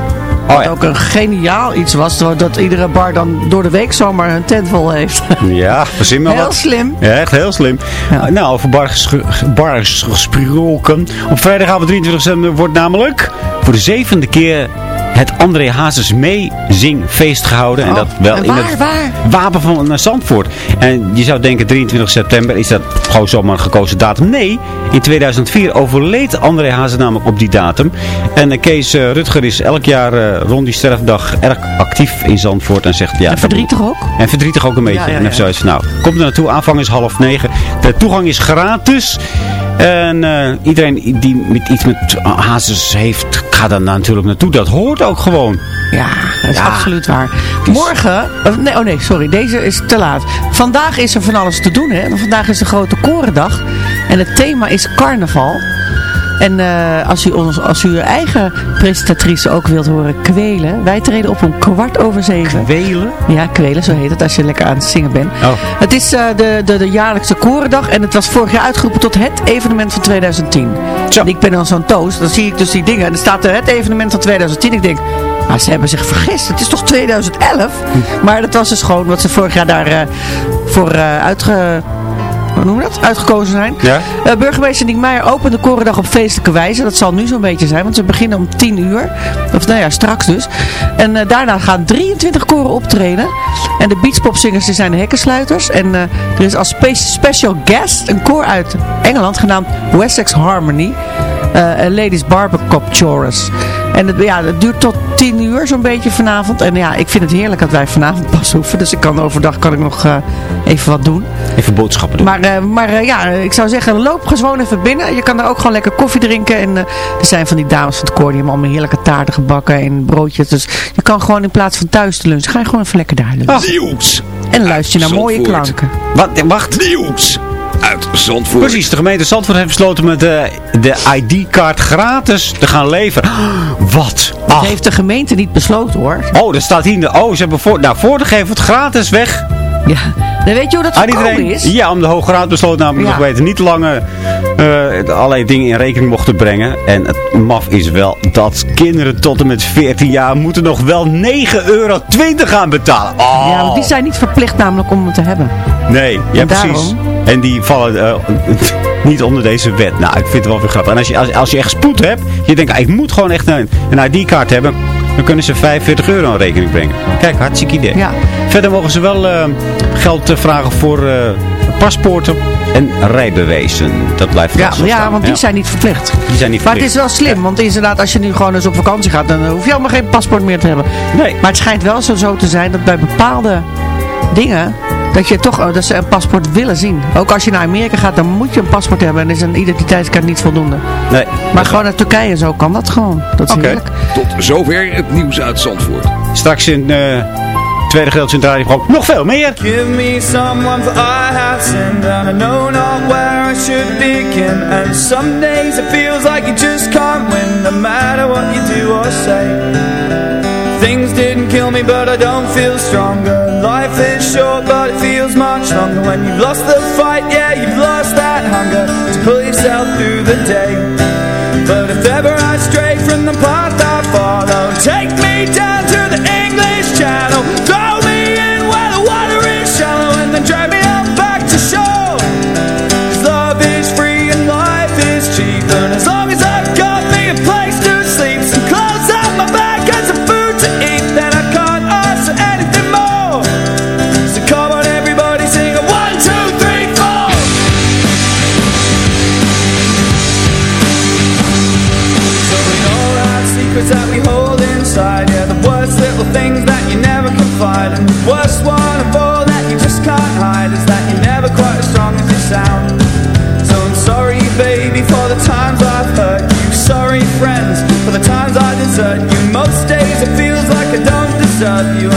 Wat Oh ja. ook een geniaal iets was, dat iedere bar dan door de week zomaar hun tent vol heeft. (laughs) Ja, verzin maar Heel wat. slim. Ja, echt heel slim. Ja. Nou, over bars, bars gesproken. Op vrijdagavond 23 september wordt namelijk voor de zevende keer het André Hazes meezingfeest gehouden. en Oh, dat wel en in het waar? wapen van Zandvoort. En je zou denken 23 september is dat gewoon zomaar een gekozen datum. Nee, in 2004 overleed André Hazes namelijk op die datum. En eh, Kees eh, Rutger is elk jaar eh, rond die sterfdag erg actief in Zandvoort. En zegt ja... En verdrietig ook? en verdrietig ook een beetje. Ja, ja, En heeft ja. zoiets van, nou, komt er naartoe. Aanvang is half negen. De toegang is gratis. En eh, iedereen die met iets met hazes heeft, gaat daar natuurlijk naartoe. Dat hoort ook gewoon. Ja, dat is Ja. absoluut waar. Morgen, nee, oh nee, sorry, deze is te laat. Vandaag is er van alles te doen, hè. Vandaag is de grote korendag. En het thema is carnaval. En eh, als, u ons, als u uw eigen presentatrice ook wilt horen kwelen. Wij treden op om kwart over zeven. Welen. Ja, kwelen, zo heet het, als je lekker aan het zingen bent. Oh. Het is eh, de, de, de jaarlijkse korendag en het was vorig jaar uitgeroepen tot het evenement van 2010. Zo. En ik ben dan zo'n toast, dan zie ik dus die dingen en er staat er het evenement van 2010. Ik denk, maar ze hebben zich vergist, het is toch 2011? Maar dat was dus gewoon wat ze vorig jaar daar eh, voor eh, uitge... Noem je dat? Uitgekozen zijn. Ja. Eh, burgemeester Niek Meijer opent de Korendag op feestelijke wijze. Dat zal nu zo'n beetje zijn, want ze beginnen om 10 uur. Of nou ja, straks dus. En eh, daarna gaan 23 koren optreden. En de beachpopzingers die zijn de hekkensluiters. En eh, er is als spe- special guest een koor uit Engeland genaamd Wessex Harmony. Ladies Barbecue Chorus. En het, ja, het duurt tot 10 uur zo'n beetje vanavond. En ja, ik vind het heerlijk dat wij vanavond pas hoeven. Dus ik kan overdag kan ik nog eh, even wat doen. Even boodschappen doen. Maar, eh, maar eh, ja, ik zou zeggen, loop gewoon even binnen. Je kan er ook gewoon lekker koffie drinken. En er zijn van die dames van het koor, die hebben allemaal heerlijke taarten gebakken en broodjes. Dus je kan gewoon in plaats van thuis te lunchen, ga je gewoon even lekker daar lunchen. Nieuws. En luister je naar mooie klanken. Wat? Wacht. Nieuws uit Zandvoort. Precies, de gemeente Zandvoort heeft besloten met de, de ID-kaart gratis te gaan leveren. (gasps) Wat? Dat Ach. heeft de gemeente niet besloten hoor. Oh, dat staat hier. in de- Oh, ze hebben voor, nou, voor te geven het gratis weg. Ja. Dan weet je hoe dat gekomen iedereen. is? Ja, om de Hoge Raad besloot namelijk Ja. nog weten niet langer eh, allerlei dingen in rekening mochten brengen. En het maf is wel dat kinderen tot en met 14 jaar moeten nog wel 9,20 euro gaan betalen. Oh. Ja, want die zijn niet verplicht namelijk om het te hebben. Nee, ja En precies. daarom? En die vallen eh, niet onder deze wet. Nou, ik vind het wel weer grappig. En als je, als, als je echt spoed hebt, je denkt, ah, ik moet gewoon echt een, een ID-kaart hebben. Dan kunnen ze 45 euro in rekening brengen. Kijk, hartstikke idee. Ja. Verder mogen ze wel eh, geld eh, vragen voor eh, paspoorten en rijbewijzen. Dat blijft Ja, zo ja staan. want die zijn niet verplicht. Die zijn niet Maar het is verplicht. wel slim, want inderdaad, als je nu gewoon eens op vakantie gaat, dan hoef je allemaal geen paspoort meer te hebben. Nee. Maar het schijnt wel zo, zo te zijn dat bij bepaalde dingen, dat je toch oh, dat ze een paspoort willen zien. Ook als je naar Amerika gaat, dan moet je een paspoort hebben en is een identiteitskaart niet voldoende. Nee. Maar gewoon naar Turkije en zo kan dat gewoon. Dat is Oké. heerlijk. Tot zover het nieuws uit Zandvoort. Straks in eh tweede gedeelte in het radioprogramma nog veel meer. Give me someone for I have sinned And I know not where I should begin And some days it feels like you just can't win No matter what you do or say didn't kill me but I don't feel stronger. Life is short but it feels much longer. When you've lost the fight, yeah you've lost that hunger To pull yourself through the day. But if ever I stray from the path secrets that we hold inside Yeah, the worst little things that you never confide And the worst one of all that you just can't hide Is that you're never quite as strong as you sound. So I'm sorry baby for the times I've hurt you. Sorry friends for the times I desert you. Most days it feels like I don't deserve you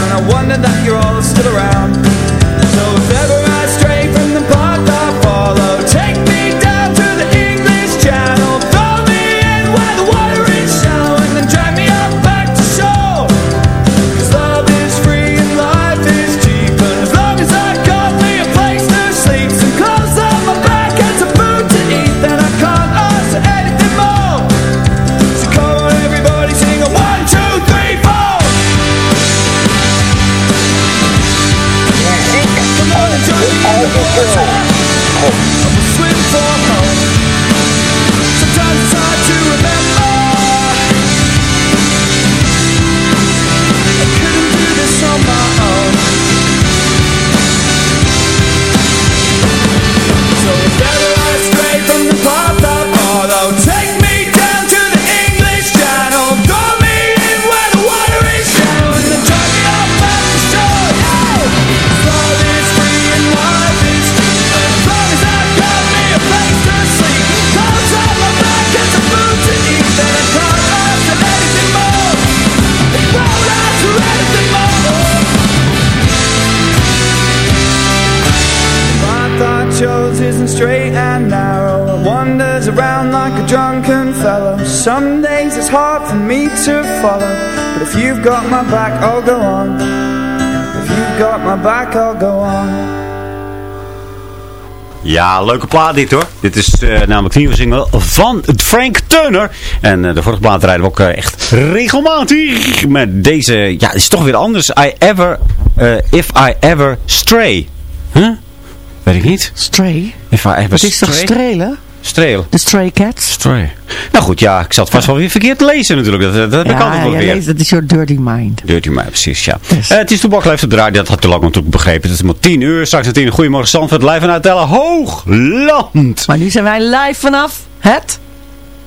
got my back, I'll go on If you've got my back, I'll go on Ja, leuke plaat dit hoor. Dit is eh, namelijk de nieuwe single van Frank Turner. En eh, de vorige plaat rijden we ook eh, echt regelmatig. Met deze, ja, het is toch weer anders. I ever, eh, if I ever stray. Huh? Weet ik niet. Stray? If I ever Het is toch stray? strelen? Streel. De Stray Cats? Stray. Nou goed, ja, ik zat vast wel weer verkeerd te lezen natuurlijk. Dat, dat heb ik altijd wel ja, weer. dat is your dirty mind. Dirty Mind, precies, ja. Eh, het is Toebak Leeft op de radio, dat had u lang natuurlijk begrepen. Het is maar 10 uur, straks om 10 uur. Goedemorgen Zandvoort, live vanuit Tellen Hoogland. Maar nu zijn wij live vanaf het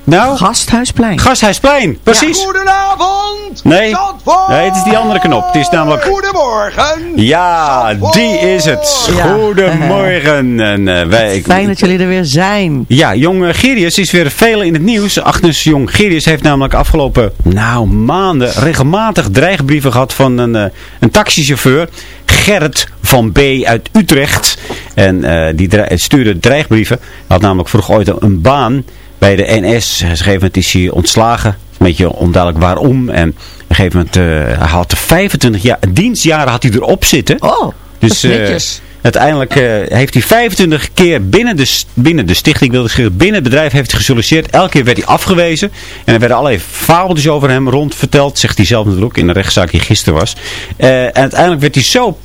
Nou? Gasthuisplein. Gasthuisplein, precies. Goedenavond! Nee. Zandvoort! nee, het is die andere knop. Het is namelijk... Goedemorgen! Ja, die is het. Ja. Goedemorgen. En, eh, wij, ik- Fijn dat jullie er weer zijn. Ja, Jong eh, Gerius is weer veel in het nieuws. Agnes Jong Gerius heeft namelijk afgelopen nou, maanden regelmatig dreigbrieven gehad van een, eh, een taxichauffeur. Gert van B. uit Utrecht. En eh, die dre- stuurde dreigbrieven. Hij had namelijk vroeger ooit een baan bij de NS. Op een gegeven moment is hij ontslagen. Een beetje onduidelijk waarom. En op een gegeven moment, eh, hij had 25 jaar, dienstjaren had hij erop zitten. Oh, Dus eh, netjes. uiteindelijk eh, heeft hij 25 keer binnen de, binnen de stichting, wilde zeggen, binnen het bedrijf heeft hij gesolliciteerd. Elke keer werd hij afgewezen. En er werden allerlei fabeltjes over hem rond verteld. Zegt hij zelf natuurlijk in de rechtszaak die gisteren was. En uiteindelijk werd hij zo,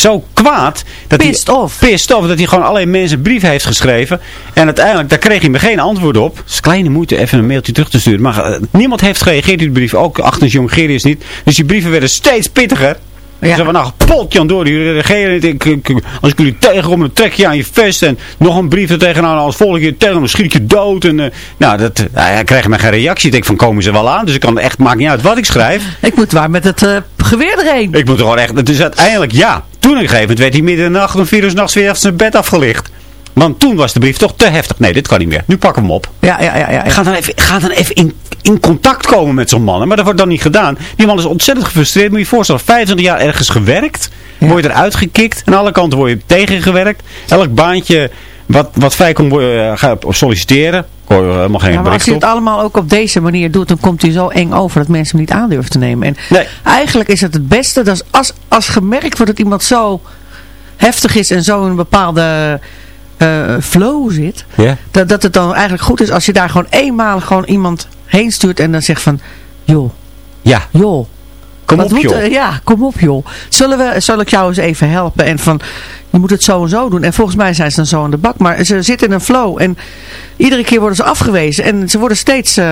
zo kwaad. Dat Pissed hij, off. Pissed off. Dat hij gewoon alleen mensen een brief heeft geschreven. En uiteindelijk, daar kreeg hij me geen antwoord op. Het is kleine moeite even een mailtje terug te sturen. Maar eh, niemand heeft gereageerd op die brief. Ook Agnes Jong Gerius niet. Dus die brieven werden steeds pittiger. Ja. Zo van, nou, potjan door, jullie reageren niet. Ik, ik- als ik jullie tegenkom, dan trek je aan je vest. En nog een brief er tegenaan. Als volgende keer tegen, dan schiet je dood. En, eh, nou, dat, eh, hij kreeg maar geen reactie. Ik denk van, komen ze wel aan? Dus ik kan echt, maakt niet uit wat ik schrijf. Ik moet waar met het eh, geweer erheen. Ik moet er gewoon echt, dus uiteindelijk ja. Toen op een gegeven moment werd hij midden in de nacht om vier uur 's nachts weer zijn bed afgelicht. Want toen was de brief toch te heftig. Nee, dit kan niet meer. Nu pakken we hem op. Ja, ja, ja. ja, ja. Ga dan even, ga dan even in, in contact komen met zo'n man. Maar dat wordt dan niet gedaan. Die man is ontzettend gefrustreerd. Moet je je voorstellen, 25 jaar ergens gewerkt. Word je eruit gekikt. Aan alle kanten word je tegengewerkt. Elk baantje wat, wat vrij komt, word je- ga je op solliciteren. Hoor helemaal geen Ja, maar als op. het allemaal ook op deze manier doet, dan komt hij zo eng over dat mensen hem niet aandurven te nemen. En eigenlijk is het het beste dat als, als gemerkt wordt dat iemand zo heftig is en zo in een bepaalde eh, flow zit, dat, dat het dan eigenlijk goed is als je daar gewoon eenmalig gewoon iemand heen stuurt en dan zegt van, joh, Ja. joh. Kom op, moet joh. ja, kom op joh. Zullen we, zal ik jou eens even helpen? En van, je moet het zo en zo doen. En volgens mij zijn ze dan zo aan de bak. Maar ze zitten in een flow. En iedere keer worden ze afgewezen. En ze worden steeds eh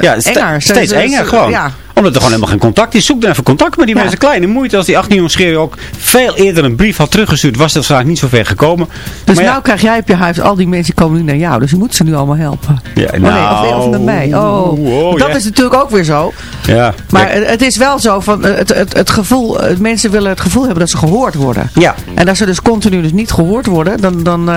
Ja, enger. Steeds enger gewoon. Ja. Omdat er gewoon helemaal geen contact is. Zoek dan even contact met die Ja. mensen. Kleine moeite. Als die 18 jongens scheren ook veel eerder een brief had teruggestuurd, was dat vaak niet zo ver gekomen. Dus Maar nou krijg jij op je huis, al die mensen komen nu naar jou. Dus je moet ze nu allemaal helpen. Ja, Oh nee, of, nou, of naar mij. Oh, oh, dat ja. is natuurlijk ook weer zo. Ja. Maar het, is wel zo, van, eh, het, het, het gevoel, eh, mensen willen het gevoel hebben dat ze gehoord worden. Ja. En als ze dus continu dus niet gehoord worden, dan... dan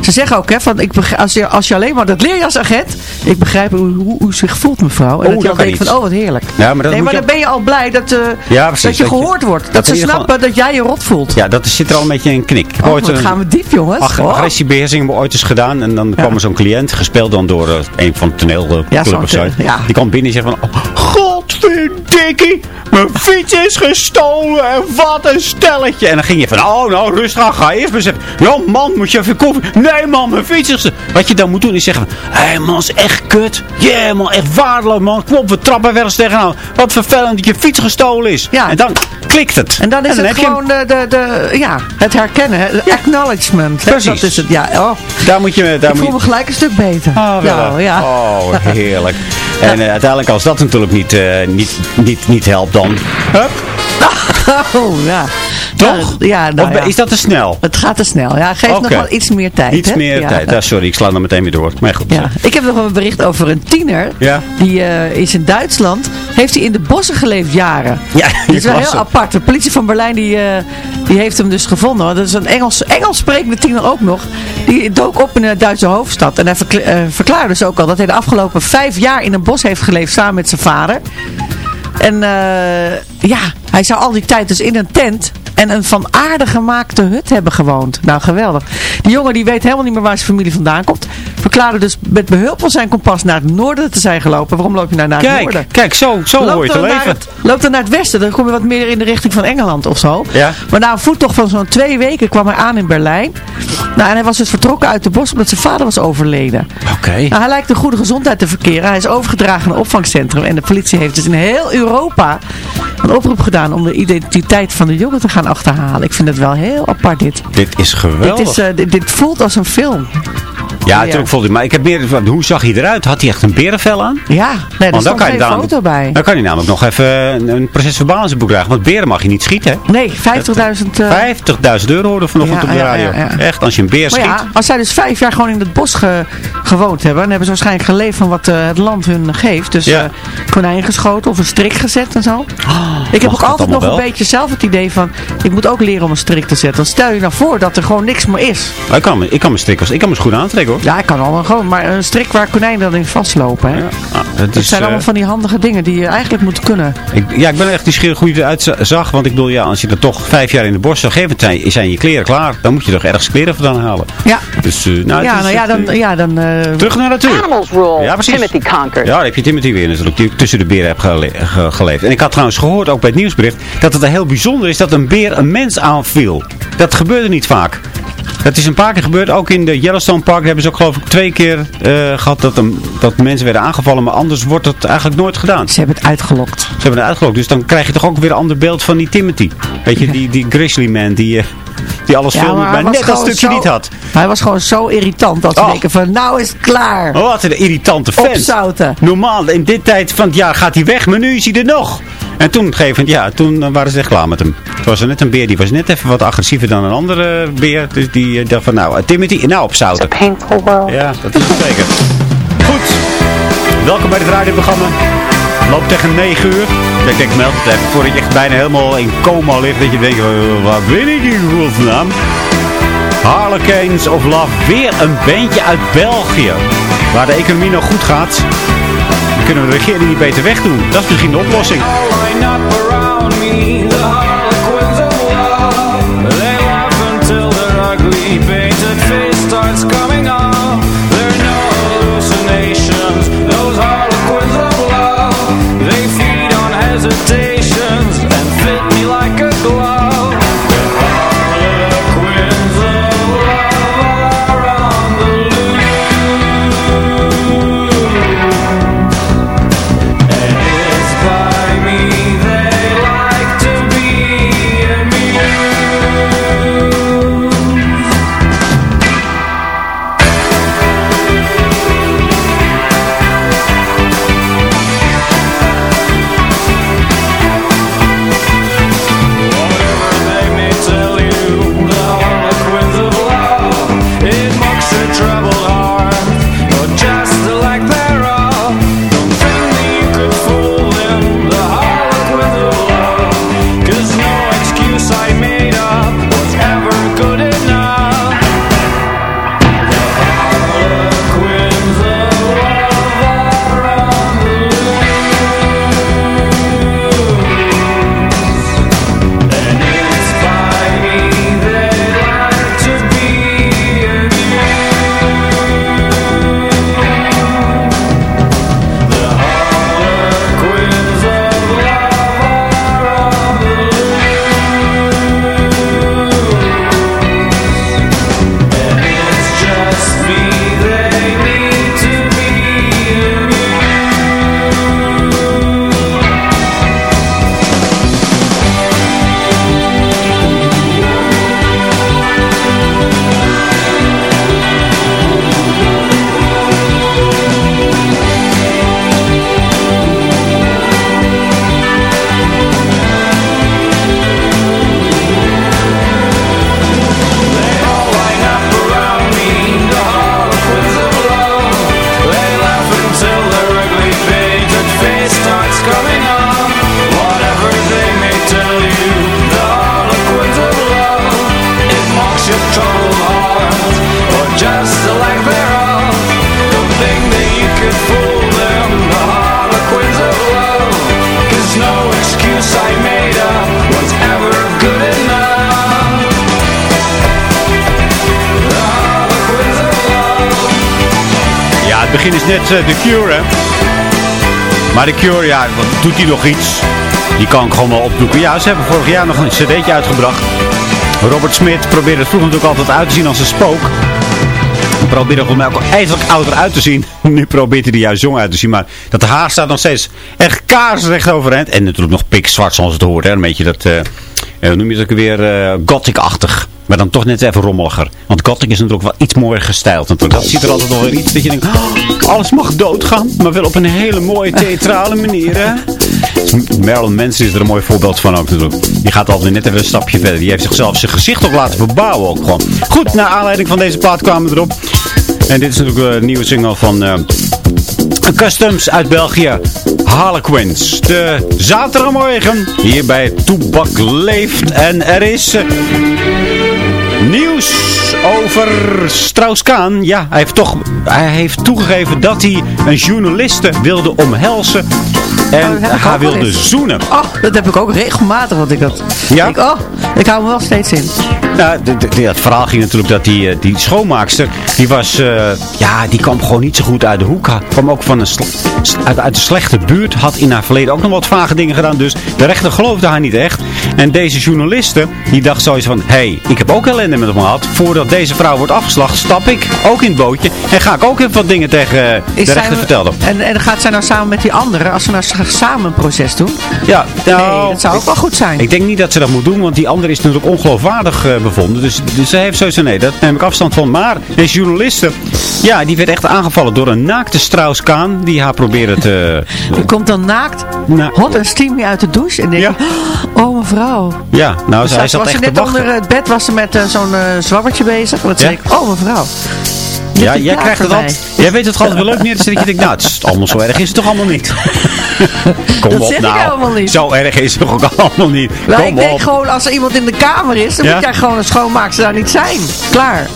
ze zeggen ook, hè, van, ik begrijp, als, je, als je alleen maar dat leer je als agent. Ik begrijp hoe, hoe, u zich voelt, mevrouw. En Oh, dat je dan denkt van, oh wat heerlijk. Ja, maar dat nee, maar je dan ben je al blij dat, eh, Ja, precies, dat je gehoord wordt. Dat, dat ze geval- snappen dat jij je rot voelt. Ja, dat zit er al een beetje in een knik. Oh, ooit een gaan we diep, jongens. ag- Oh. agressiebeheersing hebben we ooit eens gedaan. En dan kwam er zo'n cliënt, gespeeld dan door eh, een van het toneelclub Ja, of zo. Die kwam binnen en zegt van... Oh, Godverdikkie, mijn fiets is gestolen en wat een stelletje. En dan ging je van, oh nou rustig aan, ga eerst maar zeggen. Ja man, moet je even koffie? Nee man, mijn fiets is. Wat je dan moet doen is zeggen hé hey, man, is echt kut. Yeah man, echt waardeloos man. Kom op, we trappen wel eens tegenaan. Wat vervelend dat je fiets gestolen is. Ja. En dan klikt het. En dan is het je gewoon de, de, de, ja, het herkennen, de acknowledgement. Precies. Dat is het, ja. Oh, Daar moet je... Daar ik moet voel je... me gelijk een stuk beter. Oh, wel. Nou, ja. oh heerlijk. (laughs) En eh, uiteindelijk als dat natuurlijk niet, eh, niet, niet, niet helpt dan... Hup, (laughs) Oh, ja. Toch? Ja, ja, nou of ja. is dat te snel? Het gaat te snel. Ja, geef nog wel iets meer tijd. Iets hè? meer Ja. tijd. Ah, sorry, ik sla dan meteen weer door. Maar goed. Ja. Ik heb nog een bericht over een tiener. Ja. Die eh, is in Duitsland. Heeft hij in de bossen geleefd jaren. Ja, Dat is wel heel apart. De politie van Berlijn die, eh, die heeft hem dus gevonden. Dat is een Engels, Engels sprekende tiener ook nog. Die dook op in de Duitse hoofdstad. En hij verkla- eh, verklaarde dus ook al dat hij de afgelopen vijf jaar in een bos heeft geleefd samen met zijn vader. En eh, ja, hij zou al die tijd dus in een tent en een van aarde gemaakte hut hebben gewoond. Nou, geweldig. Die jongen die weet helemaal niet meer waar zijn familie vandaan komt. Verklaarde dus met behulp van zijn kompas naar het noorden te zijn gelopen. Waarom loop je nou naar het noorden? Kijk, kijk, zo, zo hoor je te leven. het, loop dan naar het westen, dan kom je wat meer in de richting van Engeland of zo. Ja. Maar na een voettocht van zo'n twee weken kwam hij aan in Berlijn. Nou, en hij was dus vertrokken uit de bos omdat zijn vader was overleden. Oké. Nou, hij lijkt een goede gezondheid te verkeren. Hij is overgedragen naar een opvangcentrum. En de politie heeft dus in heel Europa een oproep gedaan om de identiteit van de jongen te gaan achterhalen. Ik vind het wel heel apart dit. Dit is geweldig. Dit, is, eh, dit, dit voelt als een film. Ja, natuurlijk hij. Maar ik heb meer van, hoe zag hij eruit? Had hij echt een berenvel aan? Ja, nee, Want stond geen dan- foto bij. Dan kan hij namelijk nog even een, een proces zijn boek krijgen. Want beren mag je niet schieten, hè? Nee, 50.000... eh, 50.000 euro hoorde vanochtend Ja, op de radio. ja. Echt, als je een beer Maar schiet. ja, als zij dus vijf jaar gewoon in het bos ge- gewoond hebben, dan hebben ze waarschijnlijk geleefd van wat eh, het land hun geeft. Dus Ja. eh, konijn geschoten of een strik gezet en zo. ik heb ook altijd nog een beetje zelf het idee van, ik moet ook leren om een strik te zetten. Dan stel je nou voor dat er gewoon niks meer is. Ik kan, me- ik kan mijn strikkers, ik kan mijn schoenen aantrekken hoor. Ja, ik kan allemaal gewoon, maar een strik waar konijnen dan in vastlopen. Hè? Ah, het Dat is, zijn eh, allemaal van die handige dingen die je eigenlijk moet kunnen. ik, ja, ik ben echt nieuwsgierig hoe je eruit zag. Want ik bedoel, ja, als je er toch vijf jaar in de bos zou geven, zijn, zijn je kleren klaar. Dan moet je toch ergens kleren vandaan halen. Ja, Dus, eh, nou, ja het is nou ja, dan, eh, ja, dan eh, Terug naar de natuur. Animals rule. Ja, precies. Timothy conquered. Ja, daar heb je Timothy weer natuurlijk, die tussen de beren gele- ge- geleefd. En ik had trouwens gehoord, ook bij het nieuwsbericht, dat het heel bijzonder is dat een beer een mens aanviel. Dat gebeurde niet vaak. Dat is een paar keer gebeurd, ook in de Yellowstone Park hebben ze ook geloof ik twee keer eh, gehad dat, een, dat mensen werden aangevallen, maar anders wordt het eigenlijk nooit gedaan. ze hebben het uitgelokt. Ze hebben het uitgelokt, dus dan krijg je toch ook weer een ander beeld van die Timothy. Weet je, die, die grizzly man die, eh, die alles filmde, hij maar net dat stukje zo- niet had. Hij was gewoon zo irritant dat ze Oh. denken van, nou is het klaar. Oh, wat een irritante vent. Opzouten. Normaal, in dit tijd van het jaar gaat hij weg, maar nu is hij er nog. En toen, op een gegeven moment, ja, toen eh, waren ze echt klaar met hem. Het was er net een beer, die was net even wat agressiever dan een andere beer. Dus die eh, dacht van, nou, eh, Timothy, nou opzouten. Painful world. Ja, dat is het zeker. Goed. Welkom bij het radioprogramma. Loopt tegen 9 uur. Ik denk, meld het voordat je echt bijna helemaal in coma ligt. Dat je denkt, eh, waar ben ik in godsnaam? Harlequins of Love. Weer een bandje uit België. Waar de economie nog goed gaat. Kunnen we de regering niet beter wegdoen? Dat is misschien de oplossing. Hesitations and fit me like a glove. Is net eh, The Cure, hè. Maar The Cure, ja, wat doet hij nog iets? Die kan ik gewoon wel opzoeken. Ja, ze hebben vorig jaar nog een cd'tje uitgebracht. Robert Smith probeerde het vroeger natuurlijk altijd uit te zien als een spook. Hij probeerde volgens mij ook ijzerlijk ouder uit te zien. (laughs) Nu probeert hij er juist jong uit te zien. Maar dat haar staat nog steeds echt kaarsrecht overeind. En natuurlijk nog pikzwart zoals het hoort. Hè. Een beetje dat, eh, eh, hoe noem je het ook weer, eh, gothic-achtig. Maar dan toch net even rommeliger. Want gothic is natuurlijk wel iets mooier gestyled. natuurlijk. Dat ziet er altijd wel weer iets dat je denkt, "Oh, alles mag doodgaan. Maar wel op een hele mooie theatrale manier. Hè? Marilyn Manson is er een mooi voorbeeld van ook natuurlijk. Die gaat altijd net even een stapje verder. Die heeft zichzelf zijn gezicht ook laten verbouwen ook gewoon. Goed, naar aanleiding van deze plaat kwamen we erop. En dit is natuurlijk een nieuwe single van eh, Customs uit België. Harlequins. De zaterdagmorgen hier bij Toebak Leeft. En er is... eh, Nieuws over Strauss-Kaan. Ja, hij heeft toch hij heeft toegegeven dat hij een journaliste wilde omhelzen. En Oh, ik haar wilde eens. zoenen. Oh, dat heb ik ook regelmatig, want ik dat... Ja? Ik, oh, ik hou me wel steeds in. Nou, de- het verhaal ging natuurlijk dat die, eh, die schoonmaakster, die was, eh, ja, die kwam gewoon niet zo goed uit de hoek. Ha- Kwam ook van een uit, uit een slechte buurt, had in haar verleden ook nog wat vage dingen gedaan. Dus de rechter geloofde haar niet echt. En deze journaliste, die dacht zoiets van, hé, hey, ik heb ook ellende met hem gehad. Voordat deze vrouw wordt afgeslacht, stap ik ook in het bootje. En ga ik ook even wat dingen tegen eh, de rechter vertellen. En, en gaat zij nou samen met die anderen, als ze nou samen een proces doen? Ja, nou, nee, dat zou ook wel goed zijn. Ik denk niet dat ze dat moet doen, want die andere is natuurlijk ongeloofwaardig eh, bevonden. Dus, dus ze heeft sowieso nee, dat neem ik afstand van. Maar deze journaliste, ja, die werd echt aangevallen door een naakte Strauss-Kaan. Die haar probeerde te... (laughs) Die komt dan naakt, hot en steamy uit de douche en denkt, oh mevrouw. Ja, nou, Dus was zat ze echt te net onder het bed, was ze met eh, zo'n eh, zwabbertje bezig. En dan Ja? zei ik, oh mevrouw. Ja, jij krijgt het altijd. Jij weet het altijd wel leuk neer te zetten. Dat je denkt, nou, het is allemaal zo erg is het toch allemaal niet. (laughs) Kom Dat op zeg ik nou. helemaal niet. Zo erg is het ook allemaal niet. Nou, Kom ik denk gewoon, als er iemand in de kamer is, dan Ja? moet jij gewoon een schoonmaakster daar niet zijn. Klaar.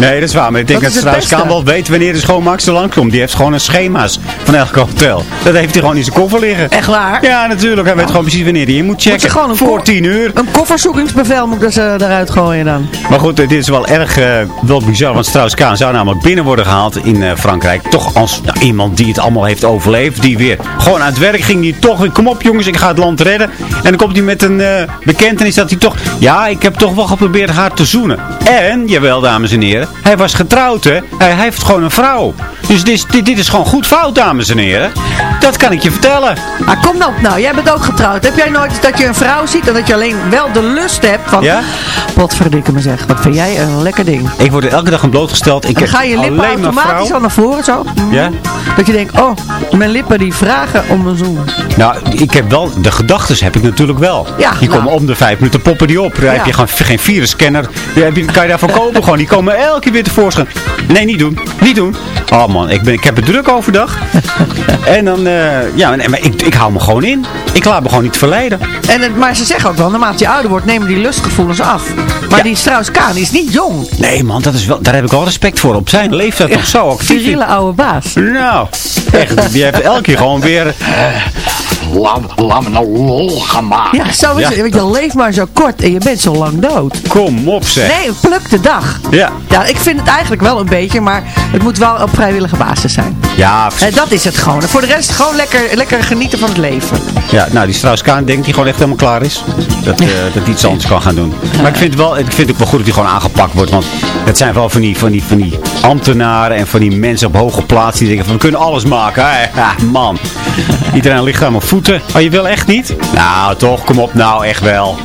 Nee, dat is waar. Maar ik denk Dat dat. Kaan wel weet wanneer de schoonmaakster langskomt. Die heeft gewoon een schema's van elk hotel. Dat heeft hij gewoon in zijn koffer liggen. Echt waar? Ja, natuurlijk. Hij weet gewoon precies wanneer hij in moet Moet checken. gewoon een Voor 10 uur. Een kofferzoekingsbevel moet ik dus eh, eruit gooien dan. Maar goed, dit is wel erg eh, wel bizar. Want Strauss-Kaan zou namelijk binnen worden gehaald in eh, Frankrijk. Toch als nou, iemand die het allemaal heeft overleefd. Die weer gewoon aan het werk ging. Die toch weer, kom op jongens, ik ga het land redden. En dan komt hij met een eh, bekentenis dat hij toch... Ja, ik heb toch wel geprobeerd haar te zoenen. En, jawel dames en heren, hij was getrouwd hè. Hij, hij heeft gewoon een vrouw. Dus dit, is- dit, dit is gewoon goed fout dames en heren. Dat kan ik je vertellen. Ah, kom nou, nou, jij bent ook getrouwd. Heb jij nooit dat je een vrouw ziet en dat je alleen wel de lust hebt van... Ja? Me zeg, wat vind jij een lekker ding. Ik word er elke dag aan blootgesteld. Ik heb ga je lippen maar automatisch al naar voren zo. Ja? Dat je denkt, oh, mijn lippen die vragen om een zoen. Nou, ik heb wel, de gedachten heb ik natuurlijk wel. Ja, die nou. komen om de vijf minuten poppen die op. Daar Ja. heb je gewoon geen virusscanner. Daar heb je, kan je daarvan (laughs) kopen gewoon. Die komen elke keer weer tevoorschijn. Nee, niet doen. Niet doen. Oh man, ik, ben, ik heb het druk overdag. (laughs) en dan, eh, ja, nee, maar ik, ik hou me gewoon in. Ik laat me gewoon niet verleiden. En het, maar ze zeggen ook wel, naarmate je ouder wordt, nemen die lustgevoelens af. Maar Ja. die Strauss-Kaan is niet jong. Nee man, dat is wel, daar heb ik wel respect voor. Op zijn leeftijd nog zo actief. in. Viriele oude baas. Nou, echt. Die heeft elke keer gewoon weer... Laat, laat me nou lol gaan maken. Ja, zo is Ja. het. Je leeft maar zo kort en je bent zo lang dood. Kom op zeg. Nee, pluk de dag. Ja. Ja, ik vind het eigenlijk wel een beetje, maar het moet wel op vrijwillige basis zijn. Ja, En dat is het gewoon. En voor de rest gewoon lekker, lekker genieten van het leven. Ja, nou die Strauss-Kaan denkt hij gewoon echt helemaal klaar is. Dat, dat hij iets anders kan gaan doen. Maar ik vind, het wel, ik vind het ook wel goed dat hij gewoon aangepakt wordt. Want het zijn wel van die, van die, van die ambtenaren en van die mensen op hoge plaatsen die denken van we kunnen alles maken. Hè? Ja, (laughs) man. Iedereen ligt aan mijn voeten. Oh, je wil echt niet? Nou toch, kom op nou, echt wel.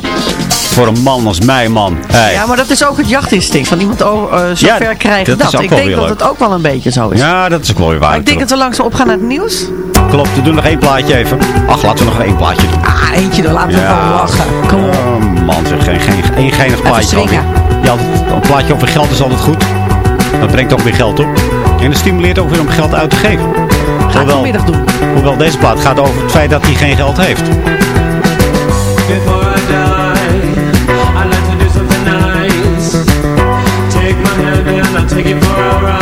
Voor een man als mij, man. Hey. Ja, maar dat is ook het jachtinstinct. Van iemand eh, zo Ja, ver krijgen dat ook Ik denk dat leuk. het ook wel een beetje zo is. Ja, dat is ook wel weer waar. Maar ik denk dat we langzaam opgaan naar het nieuws. Klopt, we doen nog één plaatje even. Ach, laten we nog één plaatje doen. Ah, eentje, dan laten we Ja. gewoon lachen. Kom op. Oh man, zeg, geen, geen, één geinig plaatje. alweer. Ja, een plaatje over geld is altijd goed. Dat brengt ook weer geld op. En dat stimuleert ook weer om geld uit te geven. Ga ik Hoewel, vanmiddag doen. hoewel deze plaat gaat over het feit dat hij geen geld heeft. Before I die, I'd like to do something nice. Take my hand and I'll take it for a ride.